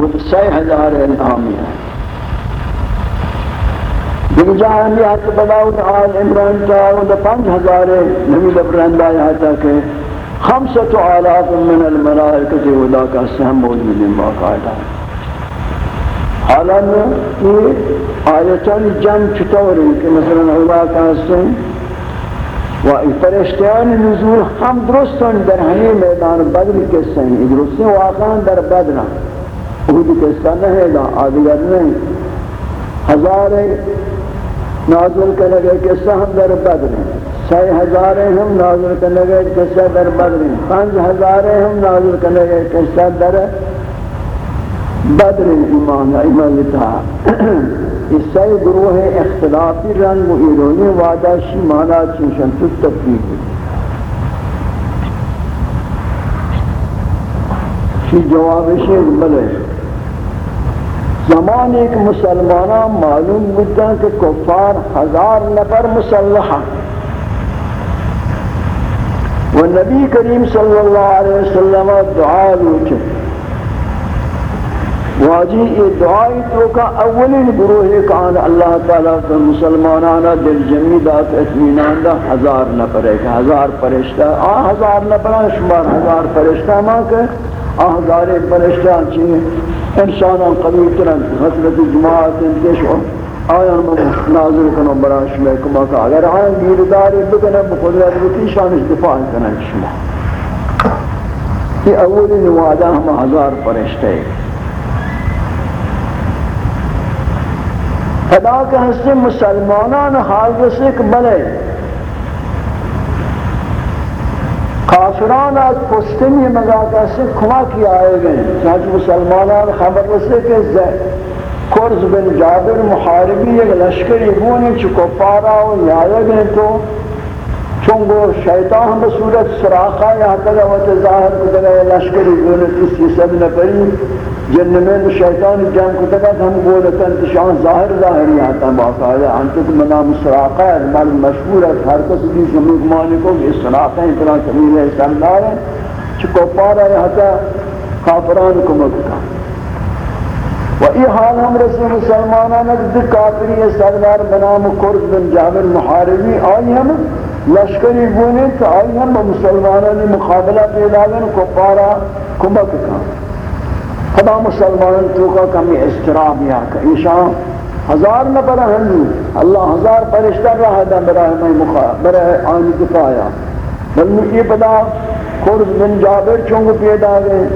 وہ تو سی ہزار انعامی ہے دیکھ جہاں ہم یہ حد بلاؤت آل عمران چاہو دا پانچ ہزار نبی لبرندہ یہاں تک خمسة آلاف من الملائکت ودا کا سہم موجود ہیں باقاعدہ حالا میں یہ آیتان جمع چطور ہیں کہ مثلا اللہ کا سہم و فرشتیان نزول ہم درستان در ہمی میدان بدر کسیں درستیں واقعا در بدر اہد کسا نہیں دا آدگر نہیں ہزار نازل کرنے گئے کسا ہم در بدر ہیں۔ سی ہزار ہم نازل کرنے گئے کسا در بدر ہیں۔ پانچ ہزار ہم نازل کرنے گئے کسا در بدر ایمان ایمان لتا اس سے گروہ اختلافی رنگ و ایرونی وعدہ شی مانا چنشن تو تفریق شی جواب شیخ بلے؟ زمان ایک مسلمانہ معلوم بودتا کہ کفار ہزار نفر مسلحہ و نبی کریم صلی اللہ علیہ وسلم دعا لوچے واجی یہ دعائی تو کا اولین گروہ کان اللہ تعالیٰ کا مسلمانانا دل جمیدات اتمینان دا ہزار نہ پڑے گا ہزار پرشتہ، آ ہزار نہ پڑا شمار ہزار پرشتہ ماں کہ آ ہزار پرشتہ چیئے انسانان قبیل ترن حضرت جماعت انتش آیا من ناظر کنو برا شما کما کہ اگر آیا گیرداری بکنے بقدرت بکی شانش دفاع کنن شما. یہ اولین وعدہ ہم ہزار پرشتہ ہے خدا کے حصے مسلمانان حال رسے کہ بلے کافران از پشتنی مگا کسی کما آئے گئے چنانچہ مسلمانان خبر رسے کہ کرز بن جابر محاربی ایک لشکری بونی چکو پارا و یایا گئے تو چونگو شیطان بصورت سراخہ یا تگا وقت ظاہر کتگا لشکری بونی تیسی سب نفری جن میں شیطان جان کو تک ہم بولتے ہیں شان ظاہر ظاہر ہی آتا باقاعدہ انت کو منام سراقہ ہے مال مشہور ہے ہر کس بھی زمین مانے کو اس سراقہ ہیں طرح کبیر ہے سردار ہے کہ چکو پارا ہے ہتا کافران کو مکتا و ای حال ہم رسول مسلمانان دل کافری سردار بنام کرد بن جابر محاربی آئی ہم لشکری بونے تو آئی ہم مسلمانان مقابلہ پیدا گن کو پارا کمک کا۔ خدا مسلمان تو کا کمی استراب یا کہ ایشان ہزار نہ پر ہنو اللہ ہزار فرشتہ رہا دا برای میں مخا برای آنی دفاعیا بلنو یہ پدا خورد بن جابر چونگ پیدا گئے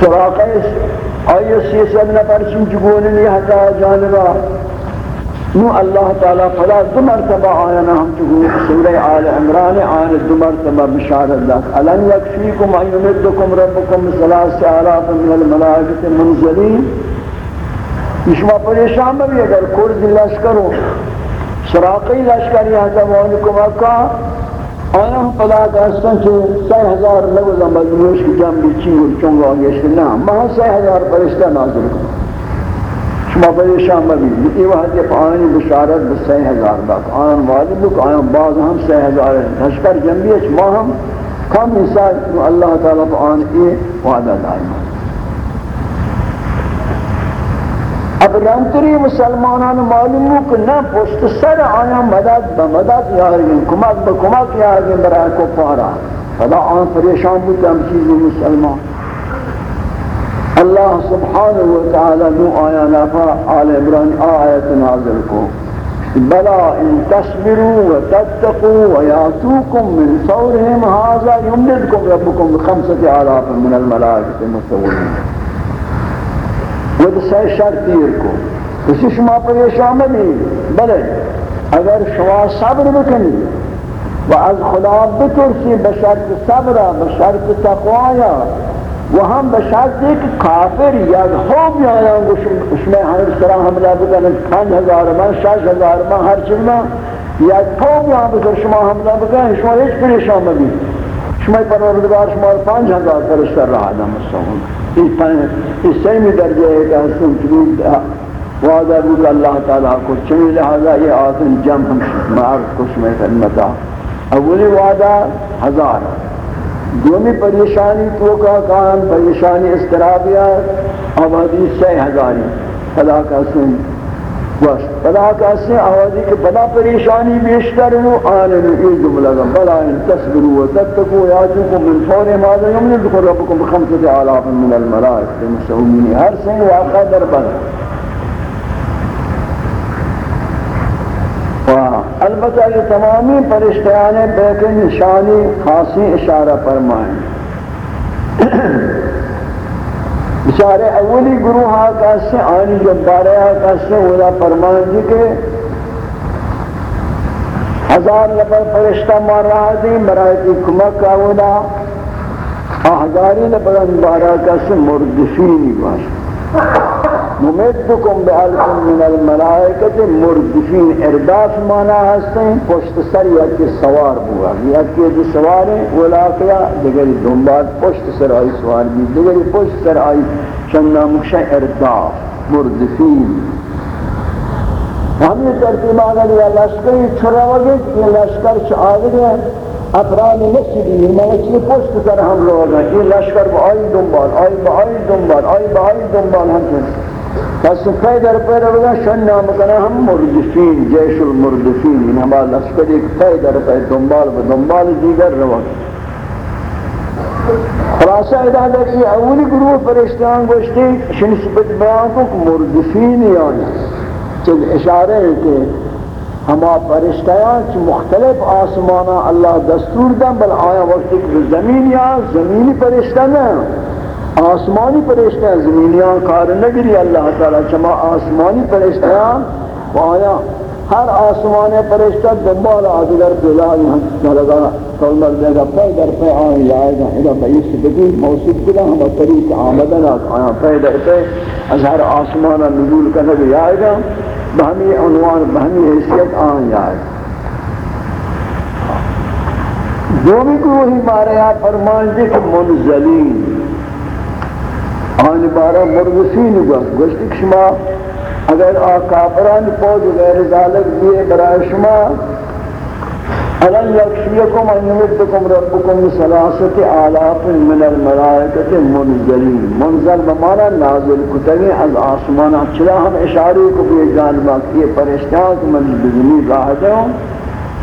سراقہ آئیے سی سب نفر چنچگونی ہتا جانبا۔ نو اللہ تعالی فلا دو مرتبہ آینا ہم چکو سورہ آل عمران آینا دو مرتبہ بشارت داک الان یکفیکم ایمدکم ربکم سلاس آلاف من الملائکت منزلین۔ شما پریشان بھی اگر کرد لشکروں سراقی لشکر یہاں تبانکم اکا آیا ہم پدا کہستن کہ سی ہزار لگو مجموش کی جنبی چیور چونگا آگیشت نا، مہا سی ہزار پرشتہ نازل کرو شما پریشان مبی یہ وقت یہ پانی بشارت بسی ہزار باق آن واجب لک آن بعض ہم سی ہزار تشکر جنبی اچ ما ہم کم انسان اللہ تعالیٰ آن یہ وعدہ دائم اب رنتری مسلمانان معلوم ہو کہ نہ پشت سر آیا مدد بمدد یارگیں کمک بکمک یارگیں برای کو پارا خدا آن پریشان بودتا ہم چیزی مسلمان اللہ سبحانہ وتعالی نو آیا نفا آل عبران آیت نازل کو. بلا ان تصبروا وتتقوا وياتوكم من فورهم هذا يمددكم ربكم بخمسة آلاف من الملائكة المسومين ود سے شرط دیر کو. کسی شما پریشان نہیں بلے اگر شما صبر بکنی و از خدا بترسی بشرط صبر بشرط وہ ہم بشرط ایک کافر یا خوب یا اس میں ہم سرا حملہ بکن پانچ ہزار من شش ہزار من ہر چیز میں، یا خوب یا بکر شما حملہ بکن، شما ایک پریشان مبی شما پروردگار، شما پانچ ہزار فرشتر رہا دا مستحون اس سیمی درجہ ہے کہ حسن چلید وعدہ بود اللہ تعالیٰ کو چمی لہذا یہ آتن جم ہم معرض کو شما خدمتا اولی وعدہ ہزار۔ دومی پریشانی تو کا کام پریشانی استرابیات آبادی سی ہزاری خدا کا سن بس بلا کہتے ہیں آوازی کہ بلا پریشانی بیشتر ہو آنے میں عید ملگم بلا ان تصبروا وتتقوا یاتوکم من فور ماذا یمنذکر ربکم بخمسة آلاف من الملائک مسعومین ہر سن واقع در بلا البتہ یہ تمامی پرشتیان بیک نشانی خاصی اشارہ فرمائیں۔ بچارے اولی گروہ آقا سے آنی جب بارے آقا سے اولا فرمان جی کے ہزار نفر فرشتہ مار رہا دی برای کی کمک کا اولا ہزاری نفر بارہ کا سے مردفینی باشا ممدکم بعلق من الملائکت مردفین ارداف مانا ہستیں، پشت سر یکی سوار بوا۔ یکی دو سوار ہیں ولاقیا دیگری دنبال پشت سر آئی سوار بھی دیگری پشت سر آئی چندہ مکشہ ارداف، مردفین۔ ہم یہ ترتیب آگا لیا لشکری چھرا وگت یہ لشکر چھ آگے ہیں افراد مسجدی ملکی پشت سر ہم لوگ ہیں۔ یہ لشکر با آئی دنبال، آئی با آئی دنبال، آئی با آئی دنبال ہم چنس پس پیدر پیدر بگا شن نام کنا ہم مردفین جیش المردفین ان ہما لشکر ایک پیدر پیدر دنبال و دنبال دیگر روان. خلاصہ ادا در یہ اولی گروہ فرشتیان گوشتی شن سپت بیان کو مردفین یعنی چل اشارے ہیں کہ ہما فرشتیان چھ مختلف آسمانا اللہ دستور دن، بل آیا وقت ایک زمین یا زمینی فرشتہ نہیں آسمانی پرشتہ زمینیاں کار نگری اللہ تعالی چما آسمانی پرشتہ آیا ہر آسمان پرشتہ دنبال آدگر پیدا یہاں لگا کلمر دے گا، پہ در پہ آئیں جائے گا۔ اذا بیس بگی موسیق کلا ہم طریق آمدن آیا۔ پہ در پہ از ہر آسمان نزول کا نبی آئے گا۔ بہمی عنوان، بہمی حیثیت آئیں جائے۔ گا دومی کو وہی مارے آپ فرمان دے کہ منزلین۔ آن بارا مرغسین گوش گوشتی کہ شما اگر آ کافران پوز غیر ذالک دیئے برای شما، الان یکشیکم ان یمدکم ربکم سلاست آلاف من الملائکت منزلین. منزل بمانا نازل کتنی از آسمانا چلا ہم اشاری کو بھی جانبا کیے پرشتیاں کہ من بزنی راہ دے ہوں؟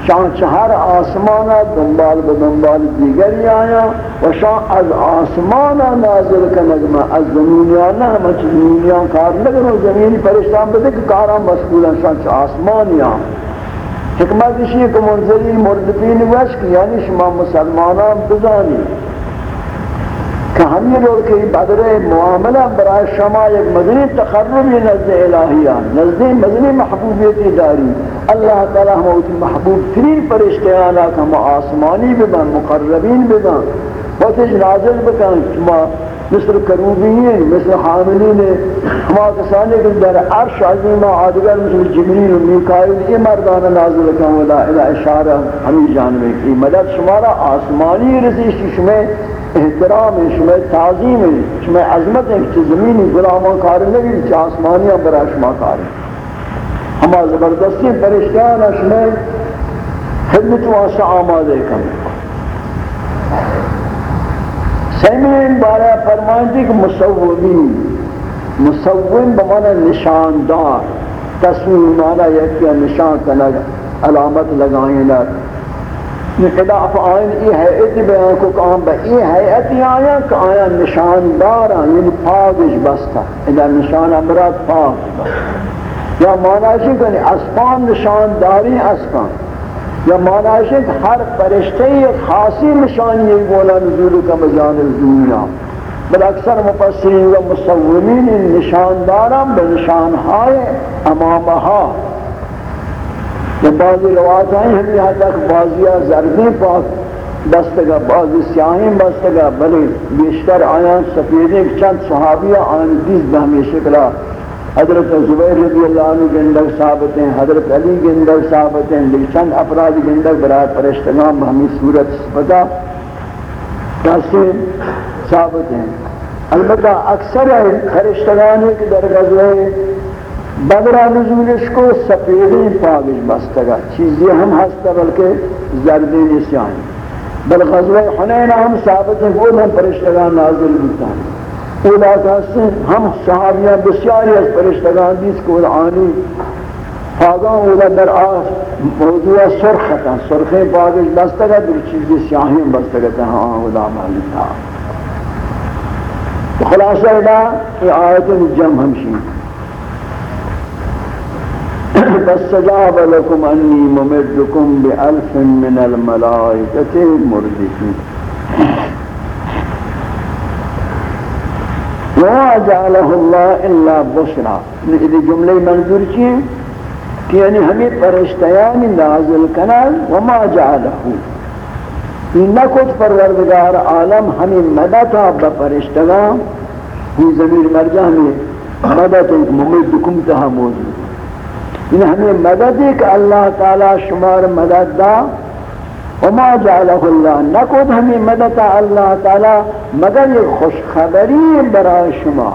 شان چہر آسمانا دنبال بدنبال دیگری آیا و شان از آسمانا نازل کنگما از زمینیان نه همه چه زمینیان کار نگرو زمینی پرشتان بده که کاران مسئولن شان چه آسمانیان. حکمت اسی کہ منزلی مردفین وشک یعنی شما مسلمانان بزانی کہ ہم یہ لوگ کہ بدر معاملہ برای شما ایک مدنی تقربی نزد الہیان نزد مدنی محبوبیتی داری اللہ تعالی ہم اوٹی محبوب ترین پرشتیانا کہ ہم آسمانی ببن مقربین ببن وقتش نازل بکن، شما مثل کروبین مثل حاملین، ہما کسانی کہ در عرش عظیمہ آدگر مثل جبریل و میکائل یہ مردان نازل کن ولا الہ اشارہ ہمیں جانوے۔ کی مدد شمارا آسمانی رزیشی شمیں احترام ہے شما تعظیم ہے شما عظمت ہے کہ زمینی غلامان کار نہیں کہ آسمانیاں برا شما کار ہما زبردستی پرشتیان شما خدمت واسع آمادے کم۔ سیمین بارہ فرمائیں کہ مصوبین مصوبین بمانا نشاندار، تصویر مانا یکی نشان کنگ علامت لگائیں لگ خلاف آئین ای حیعت بیان کو کام با ای حیعتی آیا کہ آیا نشاندار آیا یعنی پاگش بستا اذا نشان امراد پاگ بستا یا معنی کہ یعنی اسپان نشانداری اسپان یا معنی کہ ہر پرشتے ایک خاصی نشانی ایک بولا نزول کا مجانب دنیا بل اکثر مفسرین و مصورین نشانداران بنشانهای امامها یہ بعضی روایت ہیں ہم یہاں تک بعضیاں زردیں پاک بستگا بعضی سیاہیں بستگا بلے بیشتر آیاں، سفیدیں چند صحابیہ آن دیز بہمی شکلہ حضرت زبیر رضی اللہ عنہ گندگ ثابت ہیں، حضرت علی گندگ ثابت ہیں، لیکن چند افراد گندگ برای پرشتگان بہمی صورت سپتا کیسے ثابت ہیں۔ البتہ اکثر ہے فرشتگان کے در غزوے بدرا نزولش کو سفیدی پاگش بستگا چیزی ہم ہستا بلکہ زردی نسیان۔ بل غزوہ حنین ہم ثابت ہیں وہ ہم پرشتگان نازل بودتا ہیں اولا کہتے ہیں ہم صحابیاں بسیاری از پرشتگان دیس کو آنی فاغان اولا در آس موضوع سرختا سرخیں باغش بستگا در چیزی سیاہیم بستگا ہاں اولا محلی تھا۔ خلاصہ ادا، یہ آیت جمع ہمشی۔ فاستجاب لكم أني ممدكم بألف من الملائكة مردفين وما جعله الله إلا بشرا إذا جملة منظور چیئے کہ یعنی ہمیں پرشتیان نازل کنال وما جعله. این نکت پروردگار عالم ہمیں مدتا بپرشتگان ہی زمین مرجع ہمیں مدت ممدکم تہا موجود ان ہمیں مدد ہے کہ اللہ تعالی شمار مدد دا۔ وما جعلہ اللہ نکود ہمیں مدد اللہ تعالی، مگر یہ خوشخبری برای شما۔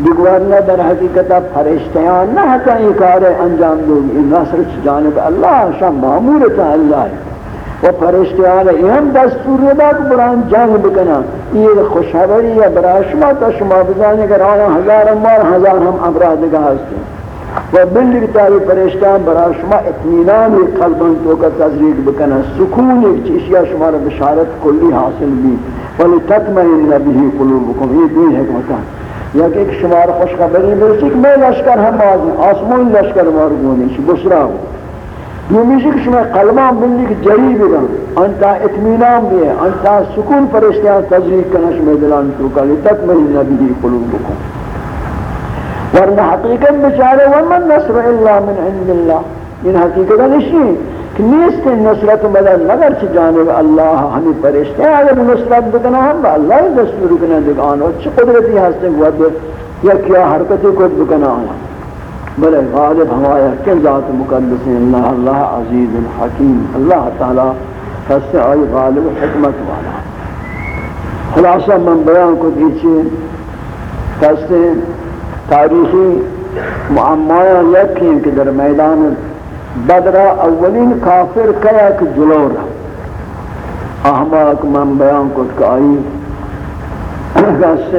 بگوارنا در حقیقت فرشتیان نہ ہتا یہ کار انجام دو ان نصر جانب اللہ شام معمورتا اللہ و فرشتیان اہم دستور دا کہ بران جنگ بکنا۔ یہ خوشخبری برای شما تا شما بزانے کہ آیا ہزار مار ہزار ہم افراد کا ہستے ہیں و بلی تاری پریشتان برا شما اطمینان قلبان تو کا تذریق بکنا سکون ایک چیشیا شما را بشارت کلی حاصل بھی ولی تطمئن نبیه قلوبکم. یہ دین حکمتا یا کہ ایک شما را خوشخبری برسی کہ میں لشکر ہم آزم آسمون لشکر مارگونی چی بسرا ہوں یہ میشی کہ شما قلبان بلی کہ جری بگن انتا اطمینان بھی انتا سکون پریشتان تذریق کنا شما دلان تو کا لتطمئن نبیه قلوبکم. ورنہ حقیقت بچارے ومن نصر الا من عند اللہ ان حقیقت نہیں کہ نیست نصرت مدد مگر چھ جانب اللہ ہمیں پرشتے ہیں اگر نصرت بکنا ہم با اللہ دستور کنا دکان اور چھ قدرتی ہستے ود یا کیا حرکتی کد بکنا ہم بلے غالب ہمایا کہ ذات مقدس اللہ اللہ عزیز الحکیم. اللہ تعالی فسے آئی غالب حکمت والا. خلاصہ من بیان کو دیچے فسے تاریخی معمایاں یکی ہیں کہ در میدان بدرہ اولین کافر کیا کہ جلو رہا احماق من بیان کت کہ آئی۔ کہتے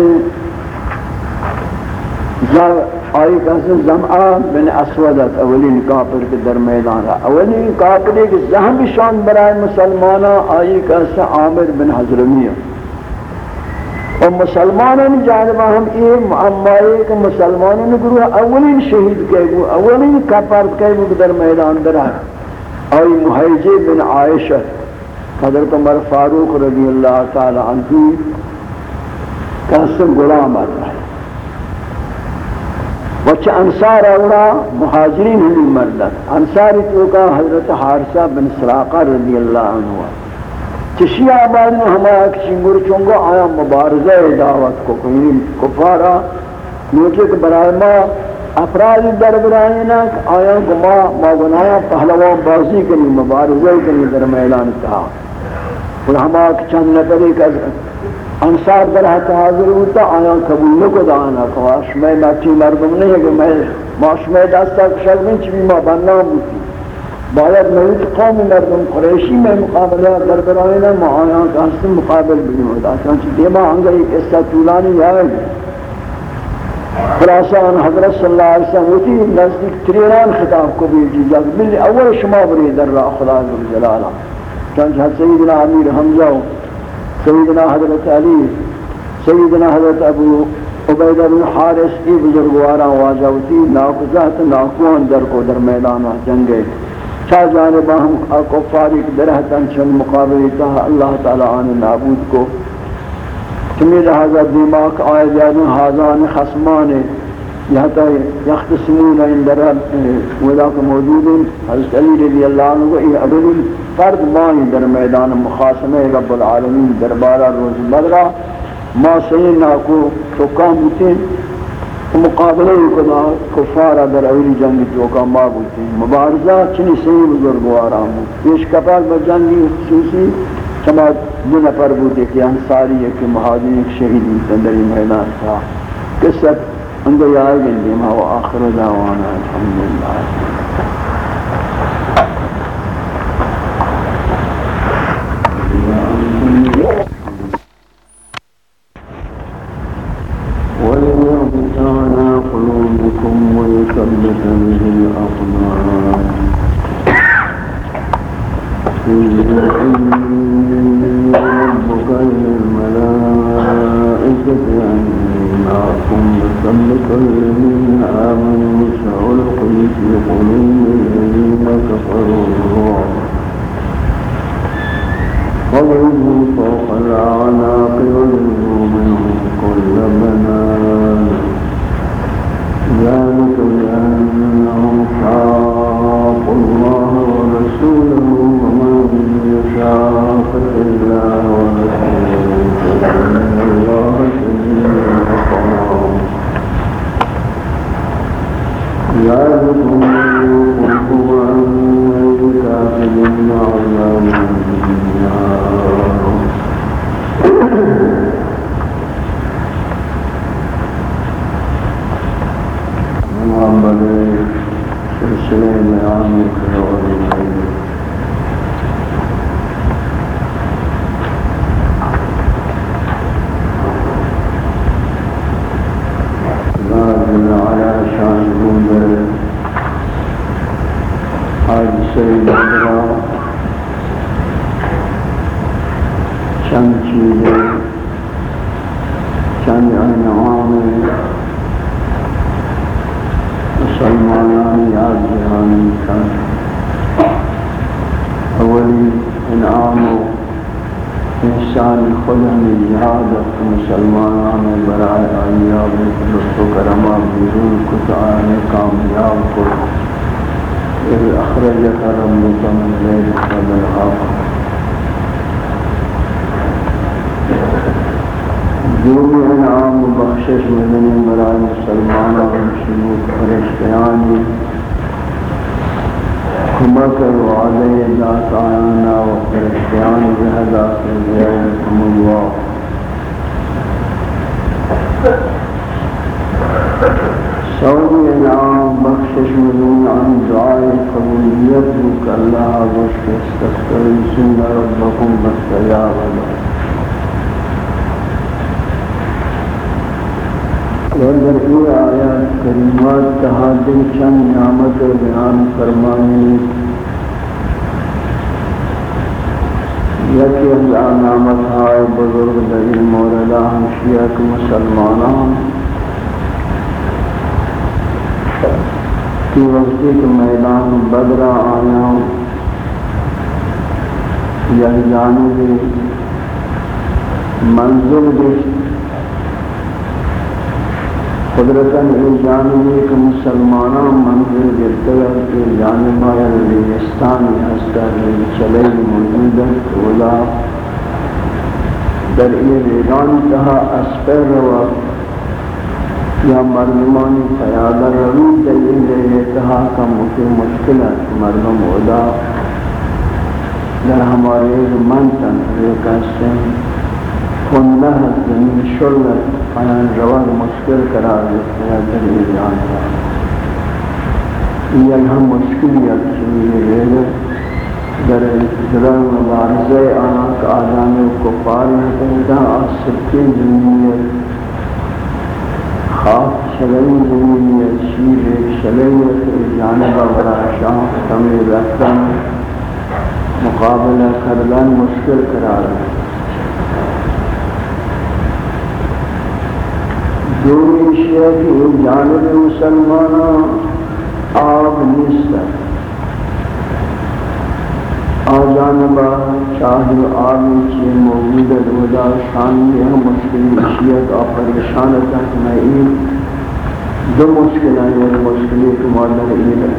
آئی کہتے زمعہ بن اسودت اولین کافر کے در میدان رہا اولین کافر ایک زہم شان برائے مسلمانہ آئی کہتے عامر بن حضرمیہ اور مسلمانوں جانبا ہم یہ معمائی کہ مسلمانوں نے گروہ اولین شہید کہے گو اولین کپرد کہے گو در میدان در ہے اور محیجی بن عائشہ، حضرت عمر فاروق رضی اللہ تعالی عنہ کہسن غلام آتا ہے۔ وچہ انصار اورا مہاجرین ہمی مردت انصاری تو کا حضرت حارسہ بن سراقہ رضی اللہ عنہ۔ چشی آباد میں ہمارا کسی مرچونگا آیا مبارزہ دعوت کو کوئی کفارا نوچے کہ برای ما افراد در برائینا آیا گما ما گنایا پہلوان بازی کنی مبارزہ کنی در میلان تھا۔ اور ہمارا چند نفر ایک انصار در حت حاضر ہوتا آیا قبول نکو دانا کواش میں مچی مردم نہیں ہے کہ میں ماش میں دستا کشل من چی بھی ما بنام بودتی باید نوید قوم مردم قریشی میں مقابلہ در برائینا معایان کا حسن مقابل بنی ہوتا چنانچہ دیما آنگا ایک قصہ طولانی آئے۔ خلاصان حضرت صلی اللہ علیہ وسلم ہوتی نزدیک تریران خطاب کو بھی جیزا بلی اول شما بری در را خدا جلالہ چنانچہ سیدنا امیر حمزہ، سیدنا حضرت علی، سیدنا حضرت ابو عبیدہ بن حارس ای بزرگوارا واجہ ہوتی ناکزات ناکوان در کو در میدان جنگے۔ چا جانب ہم کفاری کی درہتن چن مقابلی تا اللہ تعالی آن نابود کو چمی لہذا دیماک آئے جانو حاضان خصمان یہاں تا یختصمون ان در ولاک موجود حضرت علی رضی اللہ عنہ کو یہ اول فرد مائی در میدان مخاصمہ رب العالمین دربارہ روز بدرہ ما سینا کو حکام ہوتے مقابلہ خدا، کفار در اولی جنگ جو کا ما بولتے ہیں مبارزہ چنی صحیح بزرگوار آمو پیش کپاک بجنگی خصوصی چما دو نفر بودے کہ انصاری ہے کہ مہاجر ایک شہید تندری میدان تھا قصت اندر آئے گئے ما آخر دعوانا. الحمدللہ. con những جو انعام و بخشش مدنی برای مسلمان و شروع فرشتیانی کمک و علی ذات آیانا و فرشتیان جہدا کے زیادکم اللہ سوری انعام بخشش مدنی عن دعای قبولیت بک اللہ وشک استغفر سن ربکم بستجاب اللہ. در ای آیات کریمات تحادل چند نعمت و بیان فرمانی یکی اللہ نعمت ہائے بزرگ در این موردہ ہمشیت مسلمانان کی وقتی کے میدان بدرہ آیا یہ یعنی جانبی منزل دیشت قدرتاً این جانبی که مسلمانان منظر گرتگر که جانبای ریستانی هستا چلی موجود است ولا در این ریگان تها اسپر و یا مردمانی پیاده روی در این ریتها کا مکی مشکل است مردم ولا در ہمارے منتن ریکستن کنده زمین شلت آیان روان مشکل قرار دیتے ہیں در یہ جان رہا یہ ہم مشکلیت چنی رہے در جلال مبارزہ آنا کا آجان کفار میں پیدا آسکتی زمینیت خواب شلعی زمینیت شیر شلعیت جانبہ برا شاہ تمی رفتن مقابلہ کردن مشکل قرار دیتے دومی شیعہ کی جانب مسلمانوں آب نیست آجانبا چاہی آبی چی موجود دودا شانی ہے مشکلی شیعت اور پریشانتا کہ میں این دو مشکل ہیں یہ مشکلی کو مادر این ہے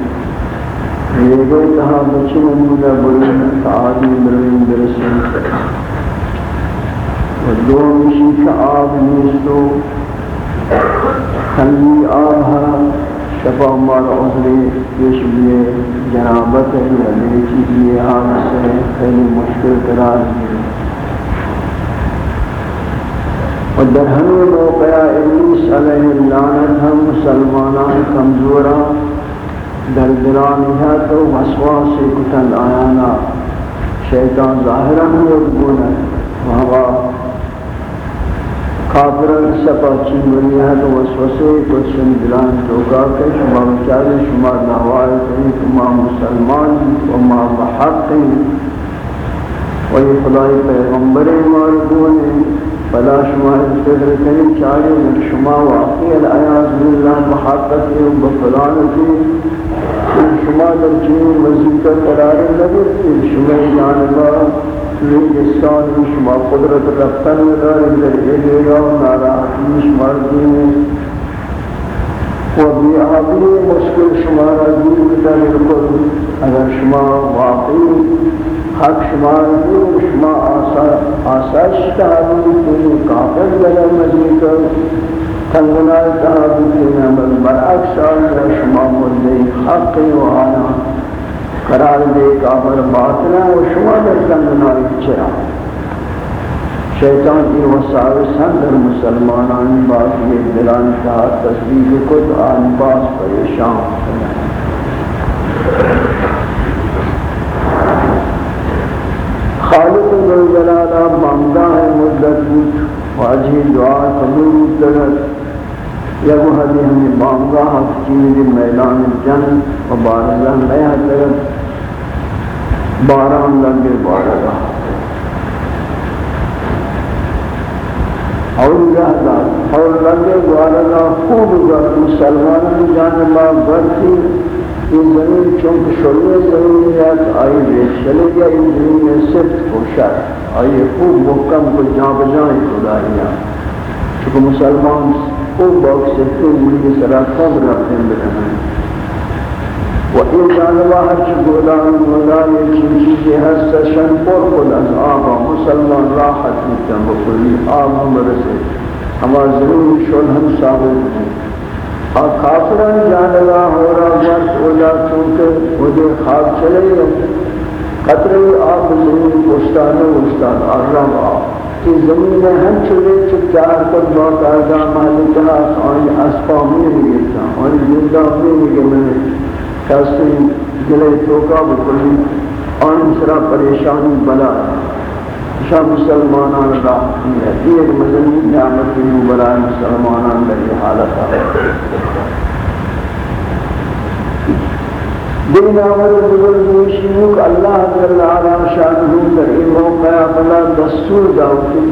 یہ گئے کہا بچے نمودہ بلن تعادی بلن برسن و دو مشی کا آب نیستو تنگی آبها شفا مال عذری پیش لیے، جنابت ہے یا لیچی لیے حادث ہے خیلی مشکل قرار ہے اور در ہمیں موقع ابلیس علیہ اللعنت ہم مسلمانان کمزورا در دلانی ہے تو وسواس کتن آیانا شیطان ظاہرہ ہم یکبونا وہاں کافران سپا چی مریحت وسوسے کچھن دلان توقع کے شما بچارے شما دعوائی کریں شما مسلمان و ما بحق ہیں۔ و یہ خدای پیغمبر مارکون ہیں۔ فلا شما فکر کریں چاہے شما واقعی الایاز باللہ محقق و بفلانتی شما در چنین مزید قرار لگے شما جانبا ریگستان شما قدرت رفتن و دارید در ایلیگا و ناراحتیش مردین و بیعابی مشکل شما را دور بدن بکل اگر شما واقعی حق شما دور، شما آسائش تحابی کنی کافر لگا مزید تنگنای تحابی کنی بل برعکس آیا شما مردی حق و آنا۔ قرار دے کافر باطل باطلا و شما در زندنائی چرا شیطان ای وساوس ہم در مسلمانان، باقی دلان کا تصدیق کت آن باس پریشان خالق دل جلالہ مامدہ مدت بود، واجی دعا قبول درد یا وہ حدی ہمیں بامگاہ چیز میدان جن و بارزہ نیا درد باران لگے بارگا اور رہتا اور لگے بارگا خوب گر مسلمان کی جانبا برتی یہ زمین چونکہ شروع زمینیت آئی بیت چلے گیا۔ یہ زمین میں صرف خوشر آئی خوب محکم کو جان بجائیں خدایاں چونکہ مسلمان خوب باک سے خوب ملی سرات کم رکھتے ہیں۔ و این جانبا هرچی گودان گودان یکی چیزی هست شن پر کن از آبا مسلمان راحت میتن بکلی آب هم برسه اما ضرور شن هم ثابت بود اور کافران جانبا ہو رہا ورس اولا چونکہ مجھے خواب چلے گا قطرے آب زمین پشتان وشتان آرام آب کہ زمین ہم چلے چکار کر باقاعدہ مالکہ آئی اسپامی نگیتا آئی زندہ بھی نگے میں کسی گلے توکا بکلی آن سرا پریشانی بلا شاہ مسلمانان را ایک مدنی نعمت یوں برای مسلمانان در حالت آئے دل نعمت بزرگ دوشیوک اللہ جل علا شانہو در این موقع بلا دستور داوتی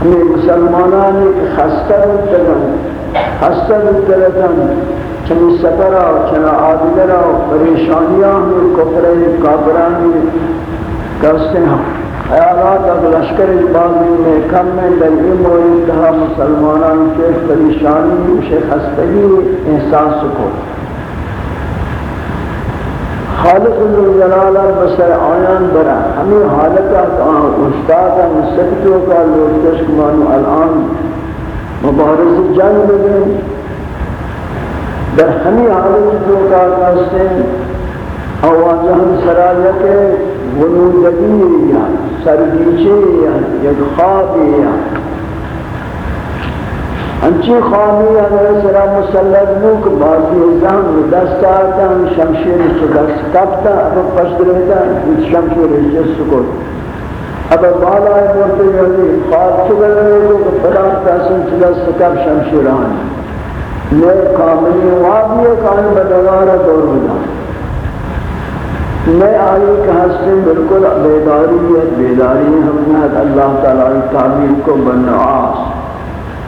ہمیں مسلمانان ایک خستہ مطلب بتگن خستہ مطلب بتگن چنی سفرہ چنا عادلرہ پریشانیاں ہمیں کفر کافرانی کرستے ہیں۔ خیالات اب لشکر بازی میں کم میں در این مورد کہا مسلمانان کے پریشانی اسے خستگی احساس کو۔ خالق الجلالہ بسر آیان برا ہمیں حالتا استاد مستقتوں کا لوگ تشکمانو الان مبارز جنگ بگن در ہمیں حالت جو کار کرتے ہیں۔ آواز ہم سراجہ کے ونودگی یا سرگیچے یا یک خواب یا۔ انچی خوابی اگر سرا مسلط لوگ بازی زن دست آتا ہم شمشیر سے دست کپتا اب پشت رہتا ہے شمشیر جس کو۔ اب بالا ہے بولتے ہیں خواب چکر رہے تو بڑا پیسن سے دست کپ شمشیر آنے یہ کاملی وادی کان بدوار دور بنا میں آئی کہ ہستے بالکل بیداری ہے، بیداری ہم نے۔ اللہ تعالیٰ تعبیر کو بنعاس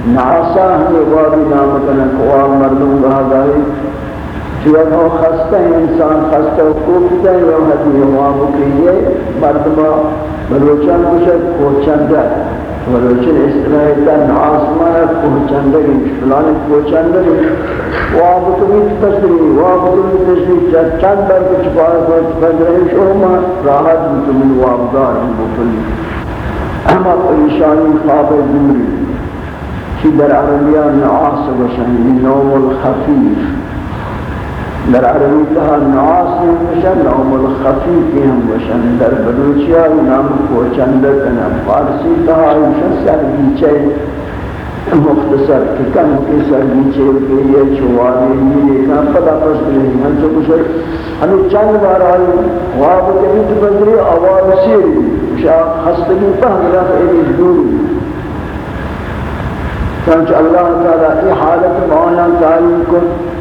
نعاسا ہمیں وادی نام کنا قوام مردوں گاہ گاہی جب وہ خستہ انسان خستہ کوفتا ہے یہ حدیث وہاں بکریے مردمہ بلوچان کچھ کوچندہ۔ ولیکن اصطلاح تن آسمان کوچندگیش فلان کوچندگیش وابتو می تسری وابتو می تسری چند بر کچھ پار کچھ پندرہش اوما راحت بتمن وابدار بکلی اما پریشانی خواب دوری چی در عربیان نعاس بشن نوم الخفیف. در عربی تها نعاس بشن نوم الخفیف هم بشن در بلوچیا نام کوچنده کنم فارسی تها ایشن سرگیچه مختصر کہ کم کے سرگیچے کے یہ چوالے یہ کام پتہ پس نہیں ہم تو کچھ ہمیں چند بار آئی واب کے بیت بندری آواز سیری. شاہ خستگی فہم رفع دوری چنانچہ اللہ تعالیٰ ای حالت معانا تعلیم کن.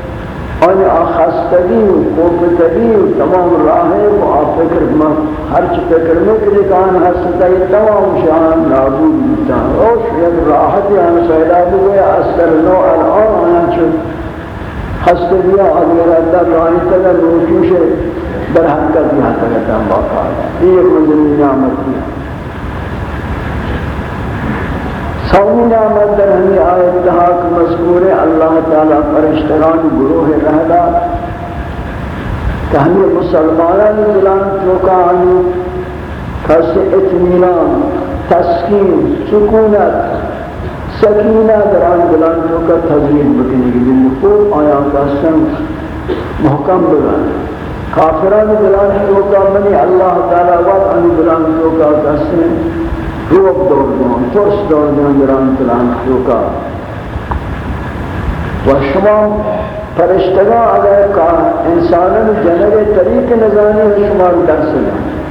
آن آخستگی و قوفتگی و تمام راہیں و آ فکر ما. ہر چی فکر میں کہ کان ہستگی تمام شان نابود بیتا اوش یک راحتی ہم سیدا ہوئے اثر نو الان آنا چھو ہستگی آدھگر اللہ رانی تلہ روچوش در حقیقت یہ حقیقت ہم باقا ہے یہ کوئی نعمت ہے سومی نعمت در ہمی آیت تحاک مذکور اللہ تعالی فرشتگان گروہ رہدا کہ ہمی مسلمانان دلان چوکا آنی کس اتمینان تسکین، سکونت سکینہ دران دلان چوکا تذیر بکنی گی، دل خوب آیا کسن محکم بلان کافران دلان چوکا منی اللہ تعالی وقت آنی دلان چوکا کسن روب دور دون ترس دور دون دران تلان شوکا و شما فرشتگان اگر کا انسانان جنگ طریق نظانی شما درس لیں۔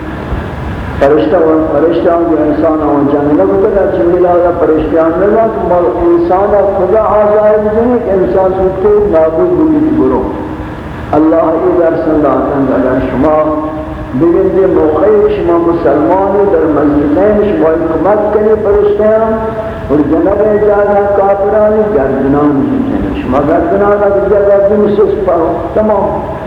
فرشتہ و فرشتہ جو انسان و جنگ نہ بکتا چلی لگا فرشتیان نگا مال انسان خدا آزائے بجنی کہ انسان سکتے نابود بودی برو اللہ ای درس اللہ اگر شما بگن دے موقعی شما مسلمانی در مزیدین شما حکمت کنی پرشتیان اور جنب اجازہ کافرانی گردنان جنی شما گردنان اگر جگہ دنسس پاہو تمام۔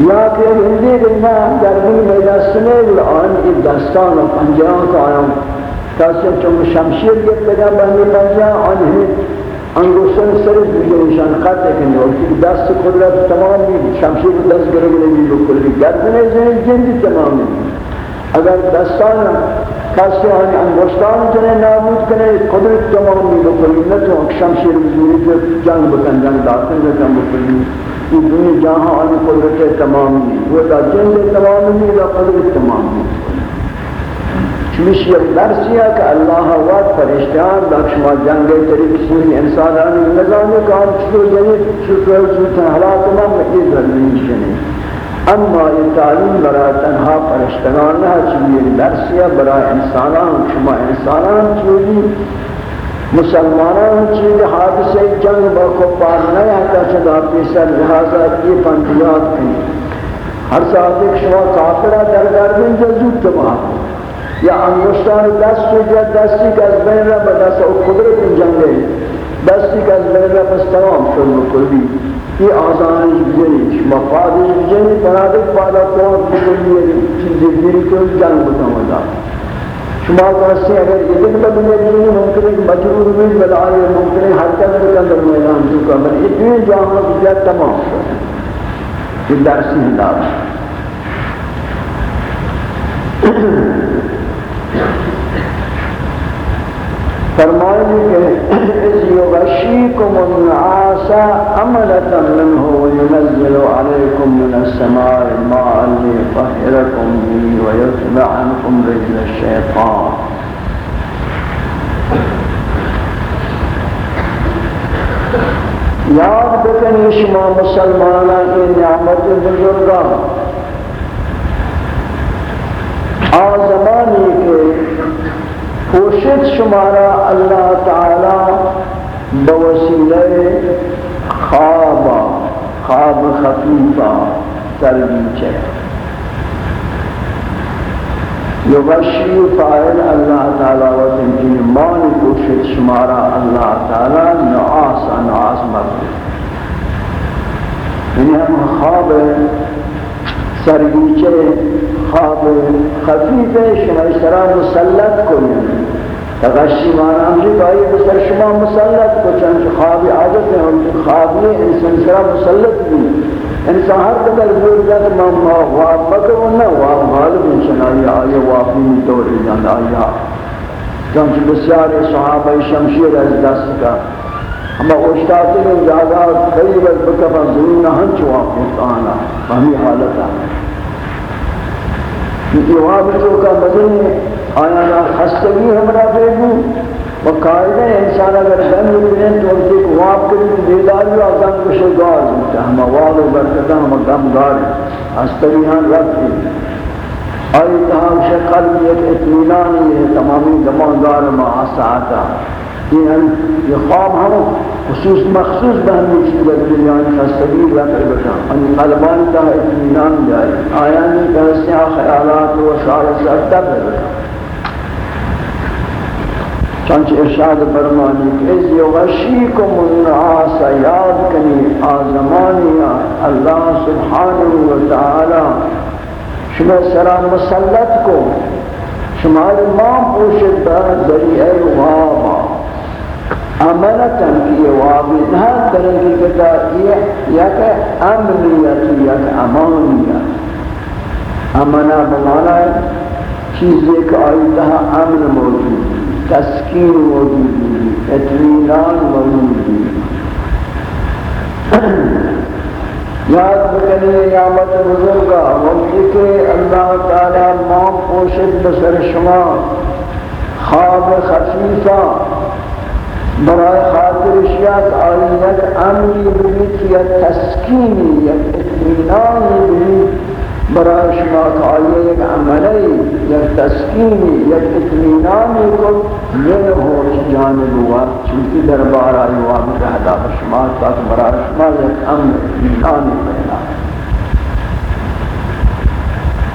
یا کہ ہندی دنیا گردن میں دستنے آن ای دستان و پنجان کا آیاں کسی چون شمشیر گفت لگا بندی پنجان آن ہی انگوشتان سر دیگه نشان قطع کنید و که دست خود را تمام میگی شمشیر دست گره گره و کلی گردن نیزید جندی تمام می‌دید اگر دستان کسی آنی انگوشتان کنه نابود کنه قدرت تمام می‌دید و کلی نتو اک شمشیر بزوری که جنگ بکن جنگ داخل بکن. بکنید این دنیا جهان آنی قدرت تمام می‌دید و تا جند تمام می‌دید و قدرت تمام می‌دید چمیش یک درسی ہے کہ اللہ وقت فرشتیان لکشما جنگ طریق سوری انسانانی نظام کام چکو جنی، شکر سوتا حالات من مکی ظلمی شنی۔ اما یہ تعلیم برای تنہا فرشتگان نہ چمی یک درسی برای انسانان، شما انسانان چوزی مسلمانان چیز حادثے جنگ با کفار نہیں آتا چدا پیسر لہذا یہ پنجیات کنی ہر ساتھ ایک شما کافرہ در دردن جزود تمام یا انگشتان دست و جد دستی که از بین را به دست او قدرت جنگه دستی که از بین را پس تمام شد کلی یہ آزانش بجنی مفادش بجنی بنادک پادا کون بکلی چیزی دیری کن جنگ بتاودا شما کہتے ہیں اگر یہ دن بدلے جنی ممکن ہے مجبور بھی بلائے ممکن ہے حرکت بکن، در میدان جو کا بل اتنی جامعہ بجد تمام شد. یہ درسی ہدار فرمائیں کہ اس یغشیکم النعاس امنتا منه وينزل عليكم من السماء ماء ليطهركم به ويتبع عنكم رجل الشيطان یاد بکنی شما مسلمانان کی نعمت بزرگان آزمانی کے پوشت شمارا اللہ تعالی بوسیلہ خواب خواب خفیفہ تربیچ ہے یغشی فائل اللہ تعالی و تنجین مانی پوشت شمارا اللہ تعالی نعاس نعاس مرد یعنی ہم خواب سرگیچے خواب خفیف شما اشترا مسلط کنید تغشی مانا ہم جی بھائی بسر شما مسلط کو چنچ خواب عادت ہے ہم خواب میں انسان سرا مسلط بھی انسان ہر قدر زور جاتا ما خواب مکر نہ خواب غالب انسان آئی آئی وافی دور جان آئی چنچ بسیار صحابہ شمشیر از دست کا ہم اوشتاتے ہیں زیادہ قریب از بکفا ضرور نہ ہنچ واقع آنا ہمیں حالت کیونکہ وہاں بچوں کا مدن آیا نا خستگی ہمرا بیگو و قائدہ انسان اگر دن بکنیں تو ان کے واب کریں بیداری و غم کو شگار ہوتا ہم واب و برکتہ ہم غم گار خستگی ہاں رکھتی آئی تہاں شکل ایک اتمینانی ہے، تمامی زمان دار ما آسا آتا یہ خواب ہم خصوص مخصوص بہن چیز دنیا خستگی یا کر بشا ان قلبان کا اطمینان جائے آیانی کا سیاہ خیالات و شعر سرطہ پر بشا چنچ ارشاد فرمانی کہ از یغشیکم النعاس یاد کنی، آزمانی اللہ سبحانہ وتعالی شما سرا مسلط کو شمال مام پوشد ذریعہ وابا عملتا کی وابد ہر طرح کی کتا یہ یا کہ امنیت یا کہ امانیت امنا بمانا ہے چیزیں کہ آئی تہا امن موجود تسکین موجود، اطمینان موجود. یاد بکنی نعمت بزرگا وقتی کہ اللہ تعالی مام پوشد بسر شما، خواب خفیفہ برای خاطرش یک آیت امنی بودی یا تسکینی یا اطمینانی بودی برای شما که آیه یک عمله یک تسکینی یا اطمینانی کن. منه که جانب وقت چونکه در بارای آیوان رهدا به شما تا برای شما یک امن اطمینانی پیدا.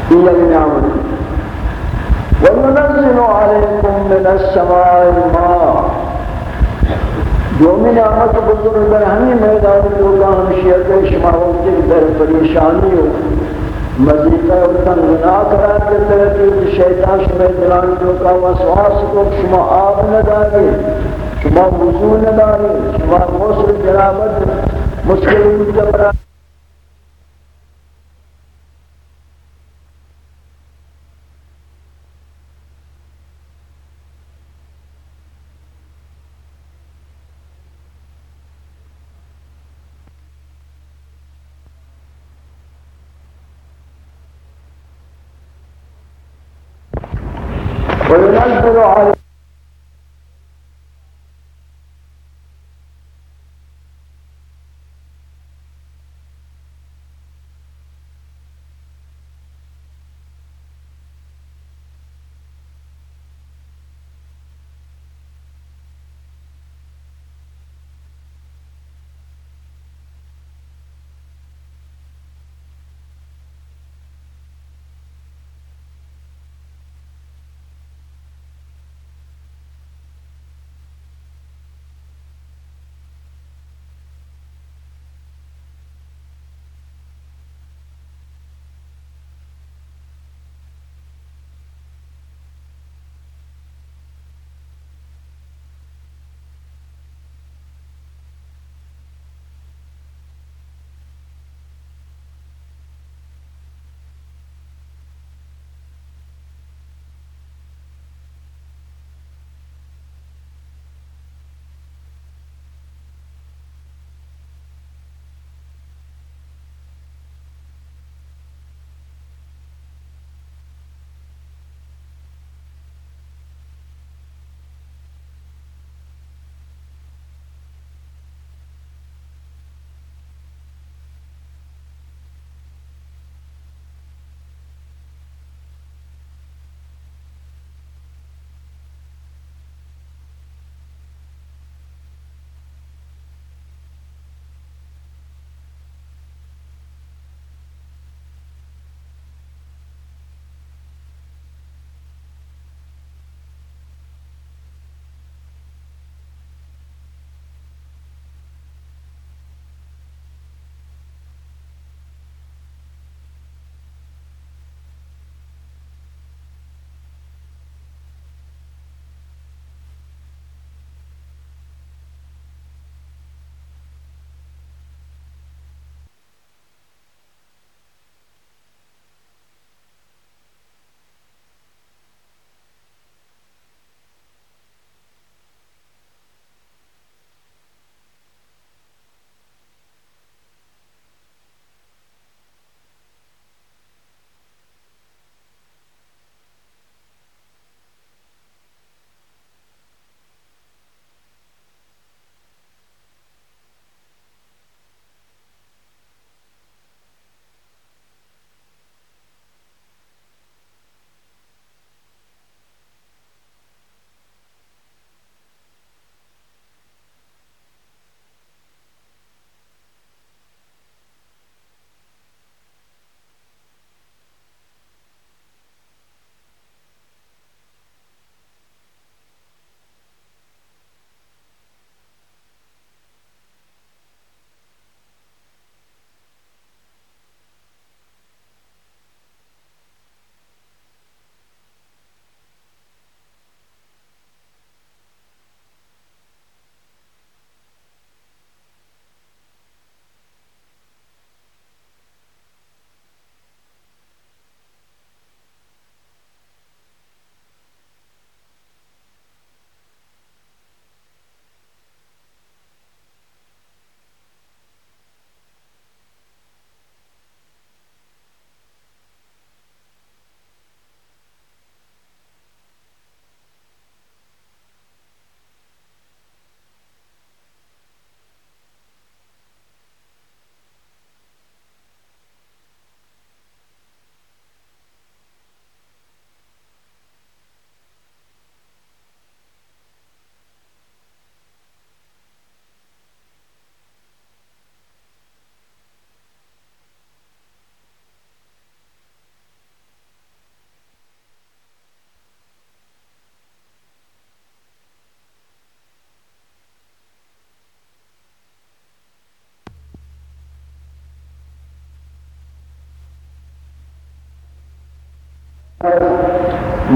این یک نعمت. وَيُنَزِّلُ عَلَيْكُمْ مِنَ السَّمَاءِ مَاءً دومی نعمت بزرگ در ہمیں میدان لوگاں ہمشیہ کے شما ہوتے در پریشانی ہو مزیقہ و تنگنا قرار دیتے ہیں کہ شیطان شما دلان لوگاں وسواس کو شما آب نداری، شما وضو نداری، شما غسل جنابت مشکل مجبرہ وينزل عليه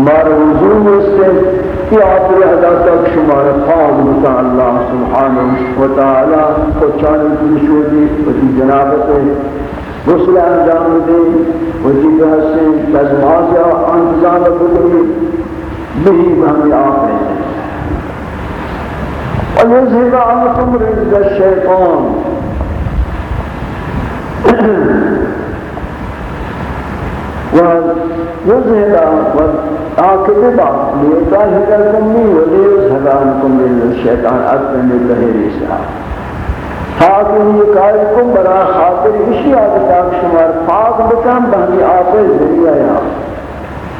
مار وضو سے یہ آخری ادا تک شمار پاک بتا اللہ سبحانہ وتعالی کو چانے کی شودی وتی جنابت غسل انجام دے وتی بحث لازماز انتظام بکری بہی ہمیں آخری ويذهب عنكم رجز الشيطان ويذهب وآكذب ليطهركم وليذهب عنكم رجز الشيطان أكثر من ظهير إسلام تاکہ یہ کائکم برا خاطر اسی آدھتاک شمار پاک بکن بہنی آپ ذریعہ یا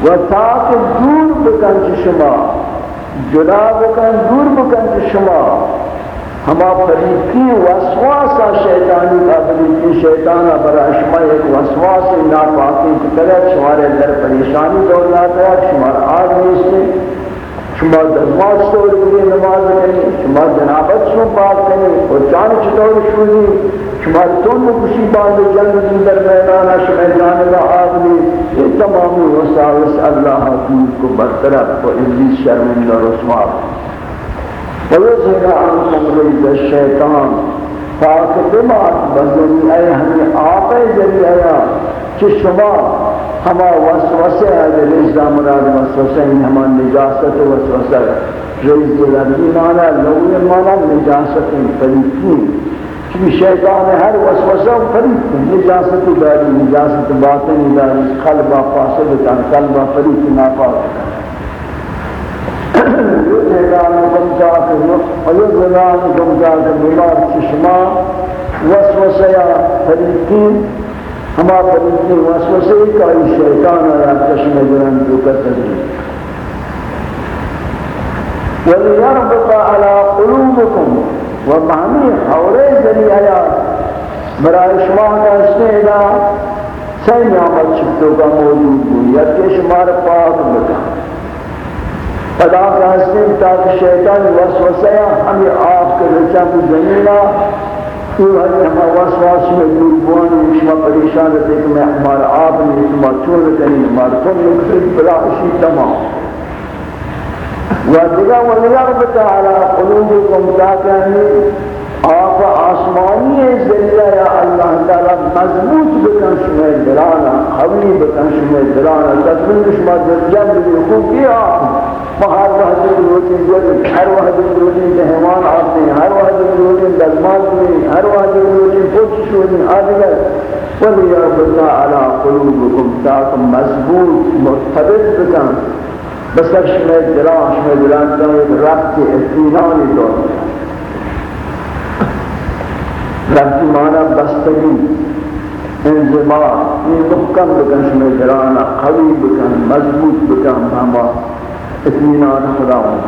و تاکہ دور بکن شمار، جدا بکن دور بکن چی شما ہما فریقی وسواسا شیطانی کا فریقی شیطانا برا شما ایک وسواس ناپاکی کی طرح شمارے در پریشانی دور لاتا ہے شمار آدمی سے شما دزمات سور بلی نماز کریں شما جنابت شما پاک کریں، اور جان چطور شوزی شما تون کشی باند جنگ در میدانا شما جانب آدمی یہ تمامی وساوس اللہ حکوم کو برطرف و ابلیس شرمند و رسوا ویسر عنکم رید الشیطان پاک دماغ بزنی اے ہمیں آقا ذریعہ کہ شما ہما وسوسے ہے جو رجدہ مراد وسوسے ہیں، ہما نجاست وسوسے رجد لبی مانا لون مانا نجاست فریقین چونکہ شیطان ہر وسوسہ فریق نجاست داری، نجاست باطنی داری قلبہ فاسد قلبہ فریق ناپاک یذلانکم جاکر ویذلانکم جاکر بیمار چشما وسوسیا فریقین ہما پریتی وسوسے کا ہی شیطان آیا کشم جرن جو کرتا ہے وَلِيَرْبُطَ عَلَىٰ قُلُوبِكُمْ وَمَعْنِي حَوْرَي ذَرِيعَيَا برای شما کا استعدا سی نعمت شکتوں کا موجود ہوئی یا کہ شمار پاک بتا پدا کا استعدا تاکہ شیطان وسوسے ہمیں آپ کے رچا کو زمینہ تو ہے ہمارا وسواس میں دور بوانی شما پریشان رہتے کہ میں ہمارا آپ نے شما چون کریں ہمارا تم نکسر بلا اسی تمام۔ و دیگا وَلِيَرْبَتَ عَلَىٰ قُلُوبِكُمْ تَاكَنِي آپ آسمانی ذریعہ یا اللہ تعالی مضبوط بکن شما دلانا قوی بکن شما دلانا تدبیر شما جنب خوب کیا ہر وقت روٹی جو ہر وقت روٹی مہمان آتے ہیں ہر وقت روٹی دزمان میں، ہر وقت روٹی پوچھ شوری آدھگر وَلِيَرْبَتَ عَلَىٰ قُلُوبِكُمْ تَاكُمْ مضبوط مرتبط بکن۔ بسر شما دلان شما دلان دلان ربط اطمینانی دور ربط مانا بستگی انزماع یہ محکم بکن شما دلانا قوی بکن، مضبوط بکن ہما اطمینان خدا ہوں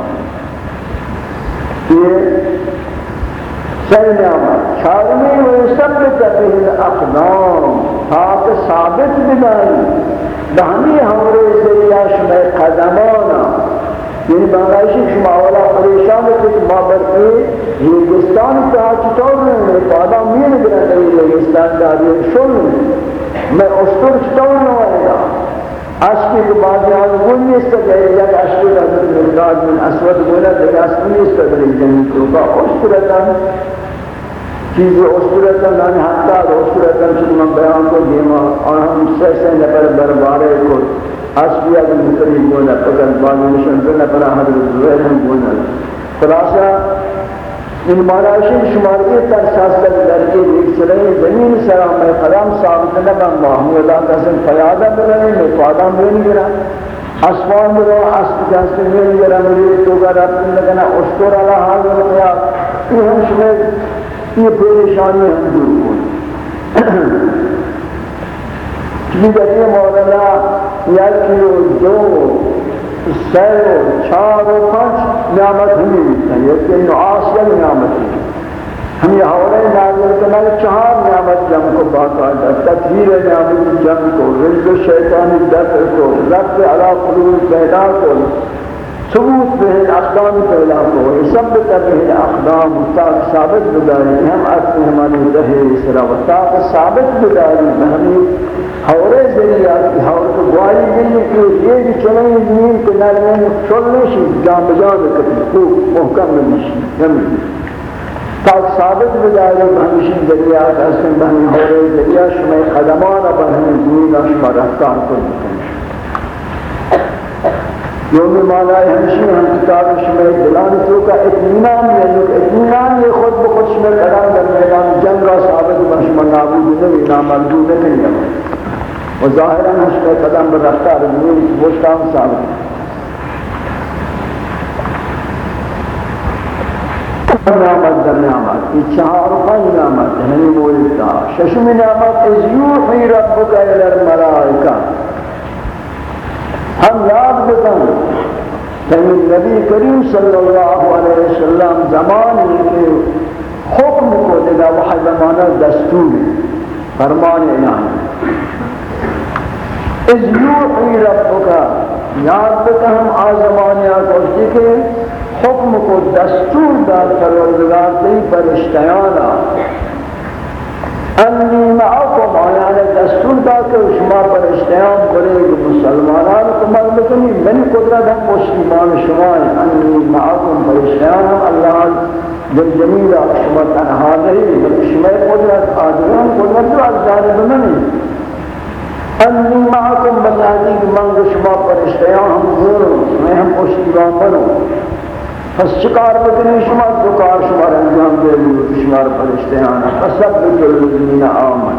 یہ سر نعمت چارمی و ثبت به الاقدام تاک ثابت بنائی بہمی ہمارے ذریعہ شما قدمانا یعنی بنگایشی شما اولا پریشان ہے کہ ما برکی ریگستان کا چطور رہنے پادا مین گرن ریگستان داری شن میں اشتر چطور رہنے گا۔ اشکی کے بعد یہاں گل نیست کہ یک اشکی کا مقدار من اسود گولا دیکھ اسکی نیست کہ جنی تو کا اشترتاً چیزی اشترتاً لانی حتی اشترتاً چکہ من بیان کو دیما، اور ہم سے سے نفر بربارے کو اشکی اگر مقدری گولا پکر بعد نشن بنا بنا حضرت زویر ہم گولا خلاصہ ان ماراشی شمارکی تر ساستر لڑکی ایک سرین زمین سرا میں قدم ثابت نہ محمود اللہ قسم فیادہ بلنے میں فادہ میں گرا. اسمان میں اسب جس میں گرا میری تو کا رب لگنا اشتر علی حال میں کیا یہ ہم شمع یہ پریشانی ہم دور ہوئی یہ مولانا یکی و دو سیر و چار و پنچ نعمت ہمیں ملتا ہے، یہ کہ نعاس یا نعمت ہے ہم یہ حورے نازل کرنا چہار نعمت جم کو باقاعدہ تطہیر نعمت جم کو، رزق شیطانی دفع کو، رب علا قلوب پیدا کو ثبوت به الاقدام پیدا کو ثبت به الاقدام تاک ثابت بداری، ہم اصل ہماری رہے اسرا و تاک ثابت بداری ہمیں ہورے ذریعہ کی ہور کو گواہی ملی کہ یہ بھی چلیں زمین کے نرمے میں چلنے شی جان بجان کرتے تو محکم نمیشی نمی تاک ثابت بجائے بہنشی ذریعہ کسن بہن ہورے ذریعہ شمع قدمان بہن زمین شمع رفتار کو یوم مانا ہمشی ہم کتاب شمع دلان تو کا اطمینان ہے، جو اطمینان یہ خود بخود شمع قدام در میدان جنگ را ثابت بہنشمہ نابود نمی نامردود نہیں ہے۔ و ظاہرا اس کا قدم پر رفتہ رجوع وہ کام ثابت نعمت در نعمت، یہ چہار پنج نعمت ہنی یعنی مولتا ششم نعمت، از یوحی ربک الى الملائکہ ہم یاد بکن یعنی کہ نبی کریم صلی اللہ علیہ وسلم زمانی کے حکم کو دیگا وحی زمانہ دستور فرمان الہی از یوحی ربکا، یاد بکا ہم آزمانیا کوشتی کے حکم کو دستور داد پروردگار تی پرشتیانا انی معاکم آیان دستور دا کہ شما پر اشتیام پرشتیان برے مسلمانان کمال بکنی من قدرت ہم مسلمان شما انی معاکم پرشتیانا اللہ دل جمیلہ شما تنہا نہیں شما قدرت آدران قدرت جو از جانب منی انی معکم بزادی کہ من شما پرشتیاں ہم زورو میں ہم پشتیبان بنو۔ پس چکار بکنی شما دکار شما انجام دے لیو شمار شما پرشتیاں فسب بکل آمن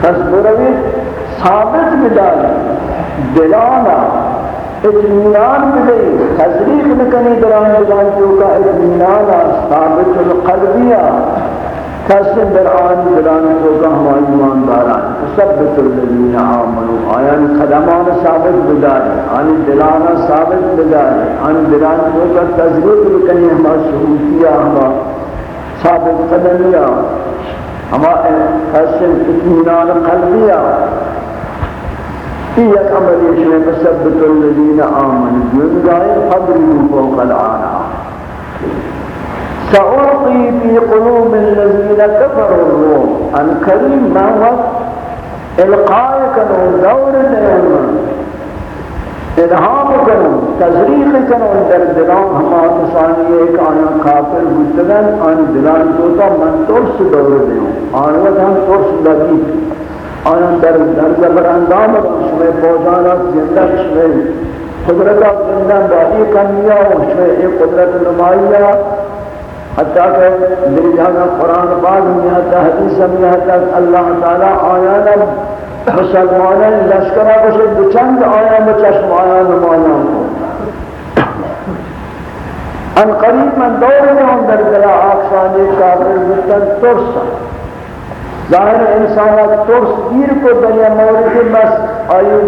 پس بروی ثابت بدال دلانا اتمنان بدئی تذریق نکنی دران جانتیو کا اتمنانا ثابت القلبیہ. کسن در آن دلان کو کہ ہم ایمان داران ثبت الذین آمنوا، آیان قدمان ثابت بداری آن دلان ثابت بداری آن دلان کو کہ تذریق بکنی ہم شہوتیہ ہم ثابت قدمیہ ہم کسن اطمینان قلبیہ یہ ایک عمل یہ ہے الذین آمنوا جو گائے قبر فوق العالم سألقي في قلوب الذين كفروا الروح أن كريم ما وقت إلقاء كانوا دور الإيمان الہام کنو تذریق کنو در دلان ہما کسانی ایک آیا کافر بودتگن، آن دلان دوتا، من ترس دور دیوں آن وقت ہم ترس لگی آیا در در زبر اندام شمی پوجانا زندہ شمی قدرت زندہ باقی کنیا و شمی قدرت نمائیہ حتیٰ کہ میری جانا قرآن پاک میں آتا حدیث میں آتا اللہ تعالی آیانا مسلمانا لشکرہ کشے بچند آیا بچشم آیا نمانا ان قریب من دور میں ہم در دلا آقشانی کافر بتن ترسا ظاہر انسانات ترس دیر کو دریا مورد بس آئی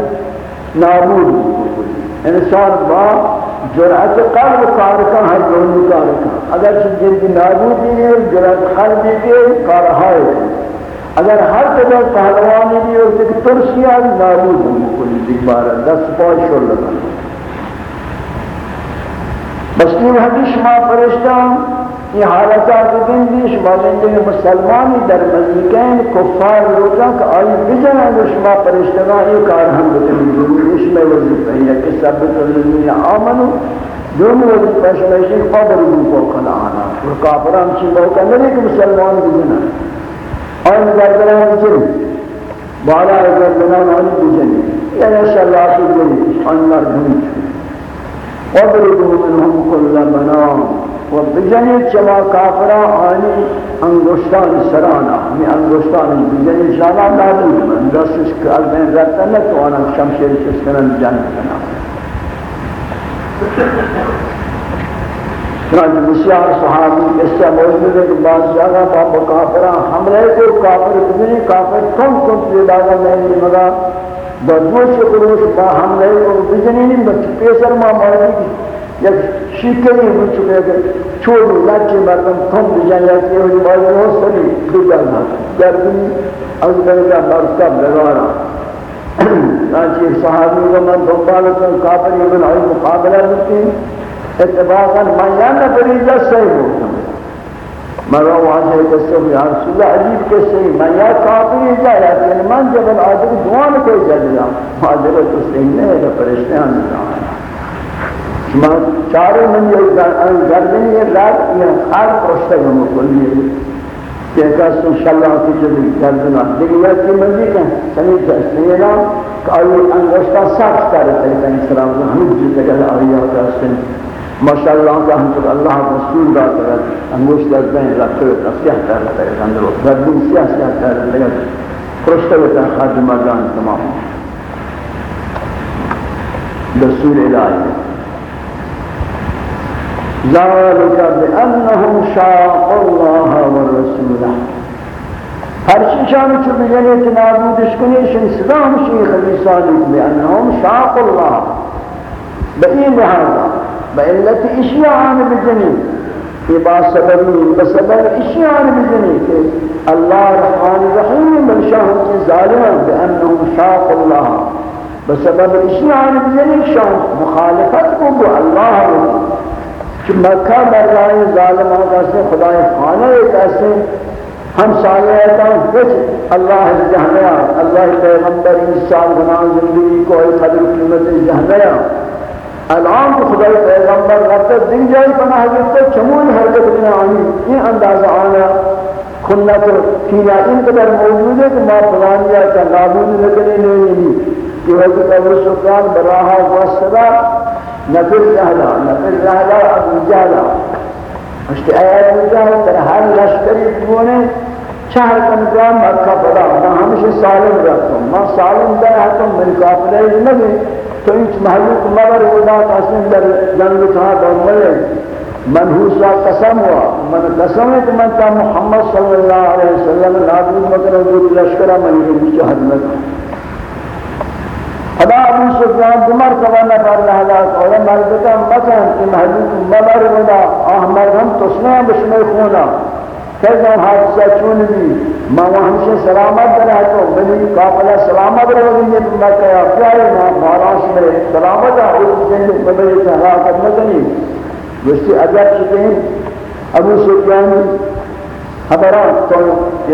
نابود۔ انسان با جرأت قلب کارکن ہے دونی کارکن اگر چیزیں کی نابودی ہے، جرأت قلب بھی کارہائے اگر ہر طرح پہلوانی بھی ہو کہ ترسیہ نابود ہوں کلی دیبارہ دس پاس شر لگا۔ بس تین حدیث ماں فرشتہ یہ حالتات دن دی شما زندگی مسلمانی در مزیکین کفار روزا کہ آئی بجن ہے شما پرشتگاہ یہ کار ہم بتنی بکنی اس میں وزیفہ ہے کہ ثبت الذین آمنوا دون وزیفہ شما قبر دو کو آنا اور کافران چی موقع نہیں کہ مسلمان بجن ہے اور گردنان بجن بالا گردنان آنی بجن یا نشاء اللہ انشاءاللہ کی جن انر دن وَضْرِبُوا مِنْهُمْ كُلَّ بَنَامٍ و بجنی چما کافرا آنی انگوشتان سرانا می انگوشتان بجنی شانا نابود من دستش که از بین رکتا نتوانا شمشیر چسکنن جنگ کنا چنانچہ بسیار صحابی اس سے موجود ہے کہ بعض جگہ باب کافرہ حملے کو کافر بجنی، کافر کم کم پیدا گا میں مگا بدوش قروش با حملے کو بجنی نہیں بچ پیسر ما موجود یک شیکری ہو چکے اگر چھوڑو لچے مردم کم بجان لیتے ہوئی بازی ہو سلی دو جانا گردنی از بلکہ مرکب لگانا نانچہ صحابی کو من دنبالتا کافری من آئی مقابلہ رکھتی اتباقا من یانا فریضہ صحیح ہوتا مرا واجہ قصہ یا رسول اللہ عجیب قصہ میں یا کافری جایا کہ من جب آدم دوان کو جلیا حاضر تو سینے ہے من یہ گردن یہ رات یہ ہر پرشتے ہم کو لیے کہ کس انشاءاللہ کی جو گردن دیکھ یا کہ من بھی کہ سنی سینا کہ انگشتہ سخت کرتے ہیں اسلام ہم جو تک آیا ہوتا ہے ماشاءاللہ کا ہم تو اللہ رسول دا کرت انگوش در بین رکھتے ہوتا سیاہ کر رہتا ہے اندرو گردن سیاہ سیاہ کر رہتا ہے پرشتے ہوتا ہے خادم مردان تمام. رسول الہی ذلك بأنهم شاقوا الله ورسوله. هر شیشان چو بجنیت نابودش کنیش انصدا همشی خلیصانی بأنهم شاقوا الله. بأي لحاظا بأن التي بجنی یہ بات سبب نہیں بسبب اشیان بجنی کہ اللہ رحمان رحیم بل شاہم کی ظالمان بأنهم شاقوا الله. بسبب اشیان بجنی شاہم مخالفت کو اللہ رحیم. کہ مکہ مرائے ظالمان کیسے خدا خانہ کیسے ہم سالے سایہ کچھ اللہ جہنیا اللہ پیغمبر عیسیٰ گناہ زندگی کو اے قدر قیمت جہنیا الان کو خدای پیغمبر رفت دن جائی پناہ جلتا چمون حرکت بنا آنی یہ انداز آنا کھنت کینا ان قدر موجود ہے کہ ما فلانیا کا نابود لکنے نہیں۔ کہ حضرت ابو سفیان براہا واسدہ نفر جہلا نفر جہلا ابو جہلا اشتی اے ابو جہلا تر ہر لشکری دونے چہر کنگرام مکہ پڑا میں ہمیشہ سالم رکھتا ہوں میں سالم در ہاتوں میری کافلے نہیں تو ایچ محلوک مگر ودا قسم در جنگ تھا تو ملے منحوسا قسم ہوا من قسم ہے کہ من تا محمد صلی اللہ علیہ وسلم نابود مکر جو لشکرہ من یہ بیچ حدمت خدا ابو سفیان دمر کوانا پر لحظات اور مردکا مکن کہ محلوک مگر ودا احمد ہم تسنے بشمے خونا۔ کیسا حادثہ چون بھی ماں ہمشہ سلامت رہا تو بنی قافلہ سلامت رہا گئی یہ میں کہا کیا ہے ماں مہاراش میں سلامت ہے اس جنگ ببری سے ہلاکت نہ کرنی جیسے عجب چکے ہیں۔ ابو سفیان خبران تو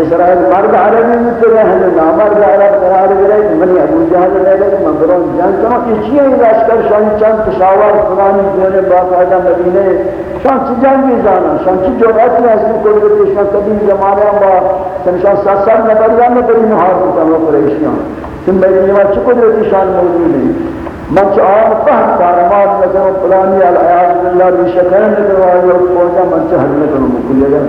اسرائیل مرد عربی میں تو رہے ہیں نامرد عرب قرار گئے منی ابو جہل لے لے من برون جان کرو کہ چیئے لشکر شان چند پشاور فلانی دینے باقاعدہ مدینے شان چی جنگی جانا شان چی جو جرأت ہے اس کو قدرت شان قدیم زمانے با شان سات سال نبر یا نبری نہار کو کرو قریشیان تم میری نماز چی قدرت شان موجود ہے من چه آن فهم کارمات نکنم فلانی العیاض بالله بشکرن نکنم آیا فوجا من چه حد نکنم بکلیگا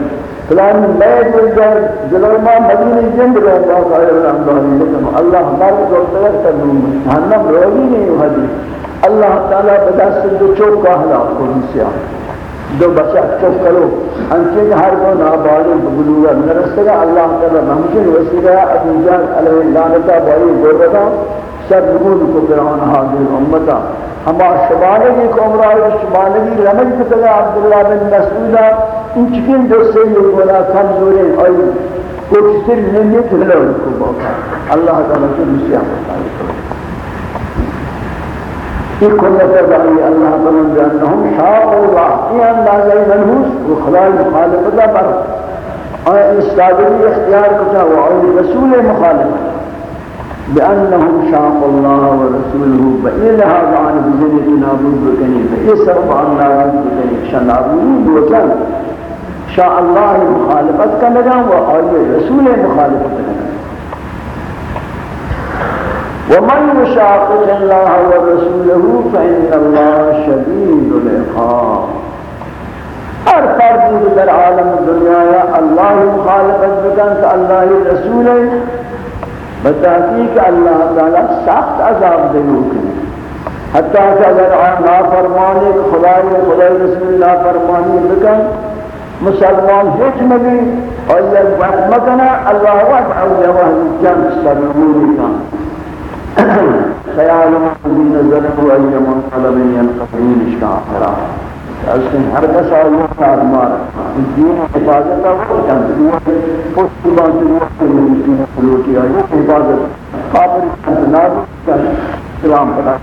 فلان میں دل جائے جلوہ ما مدینی جنگ رہا اللہ خیر الامدانی لکن اللہ ہمارے کو تغیر کر دوں جہنم روگی نہیں ہو حدیث اللہ تعالیٰ بدا سے دو چوک کا حلاق کو نسیا دو بچہ چوک کرو۔ انچے کہ ہر کو نابالو بگلوگا نرسے گا۔ اللہ تعالیٰ ممکن وسیلہ ابو جان علیہ لانتا بائی گورتا سب نمود کو فرعون حاضر امتا ہما شبانگی کو شبانگی رمج کتگا عبداللہ بن مسعودہ ان چکن جو سے یہ گولا کمزوری آئی کچھ سر نمیت لو کو باقا اللہ تعالیٰ کی مسیح یہ کلت دعی اللہ تعالیٰ بأنهم شاق اللہ یہ اندازہ منحوس و خلال مخالفتہ پر اور استادری اختیار کتا و رسول مخالفت۔ بأنهم شاق الله ورسوله فإلى هذا بزنة نابود بكني فإسر عن نابود بكني شاء نابود وكان شاء الله مخالفت كنگا وآي رسول مخالفت كنگا ومن يشاقق الله ورسوله فإن الله شديد العقاب. ہر فرد در عالم دنیا یا اللہ مخالفت بکن کہ اللہ رسول بتحقیق اللہ تعالی سخت عذاب دیو کرے حتیٰ کہ اگر آن نافرمانی خدای خدای رسول اللہ فرمانی بکن، مسلمان ہیچ نبی اور یہ وقت مکنا اللہ وقت عوض وحد جن سرمونی کا خیال من ظلم و ایمان طلب ینقبرون اشکا ألسن هر کس آیا آدمار دین حفاظت آورد کن دوی پشت بان دوی مسلمان فلوتی آیا حفاظت کافر کنار کن سلام کرد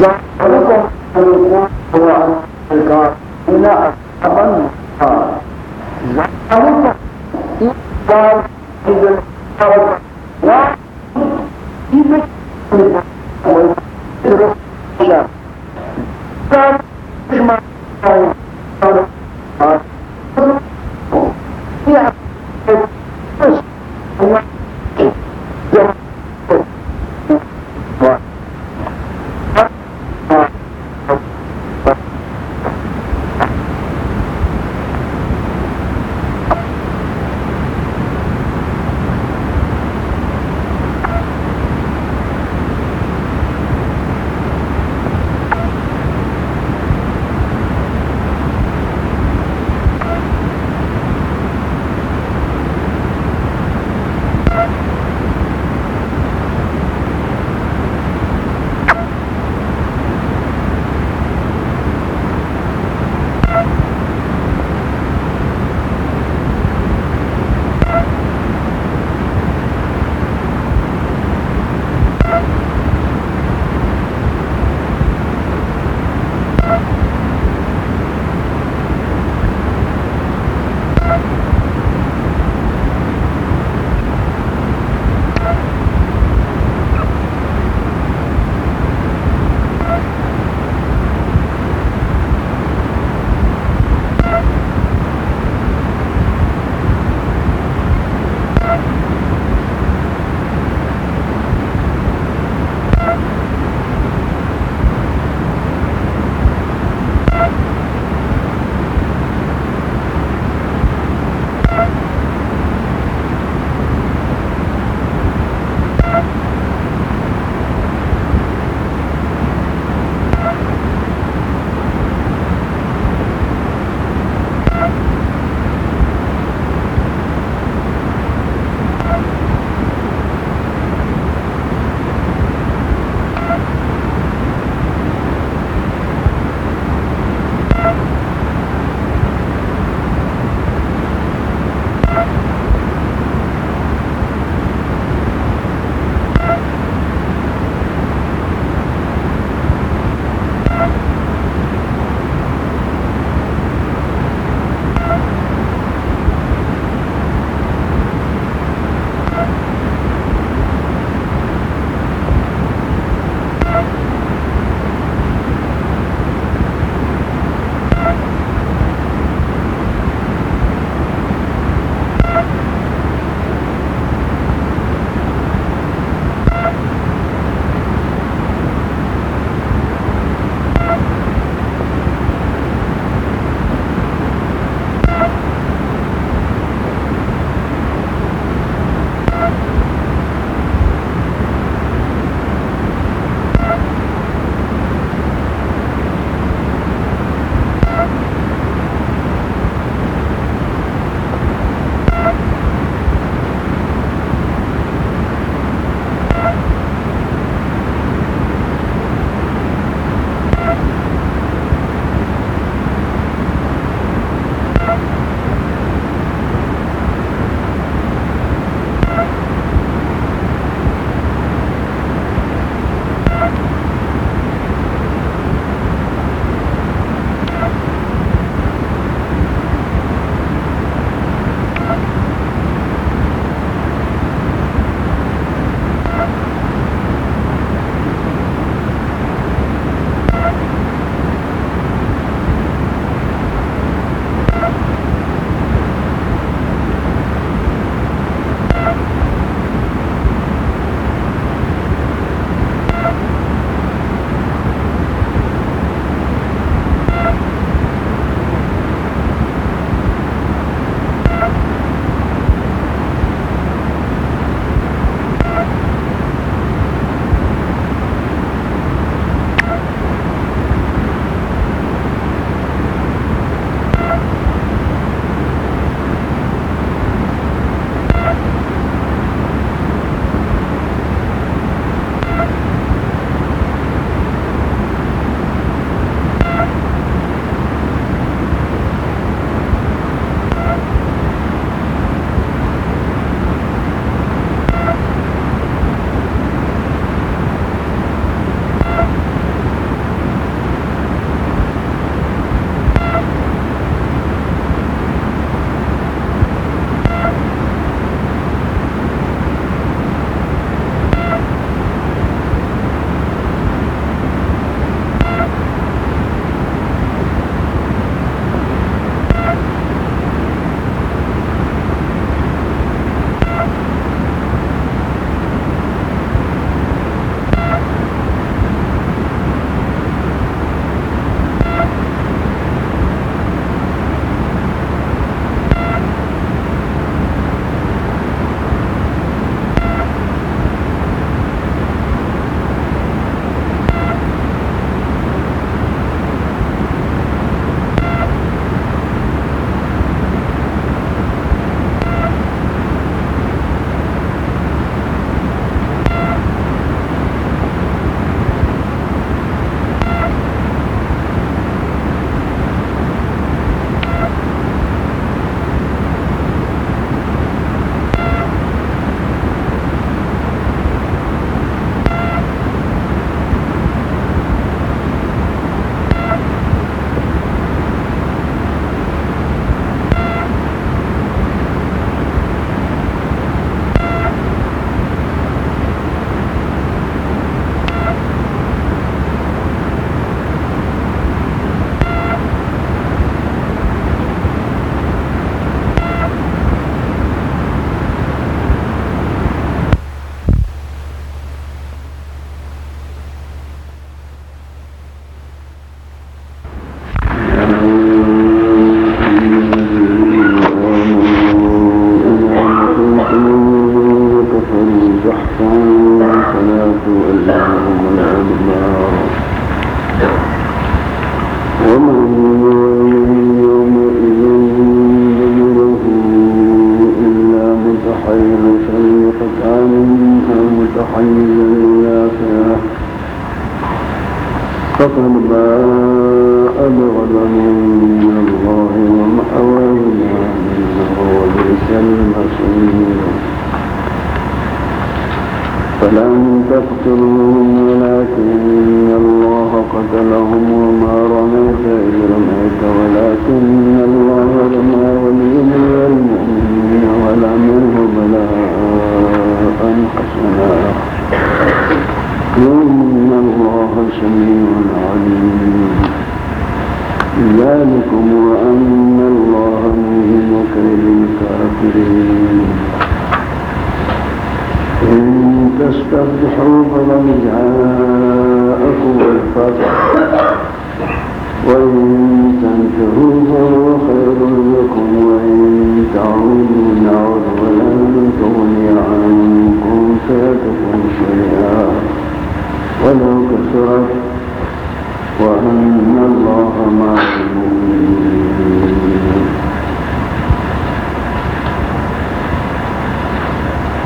جعلكم القوة والكافرين أصحابا ذلك إنسان إذا لا إذا 三为什么三啊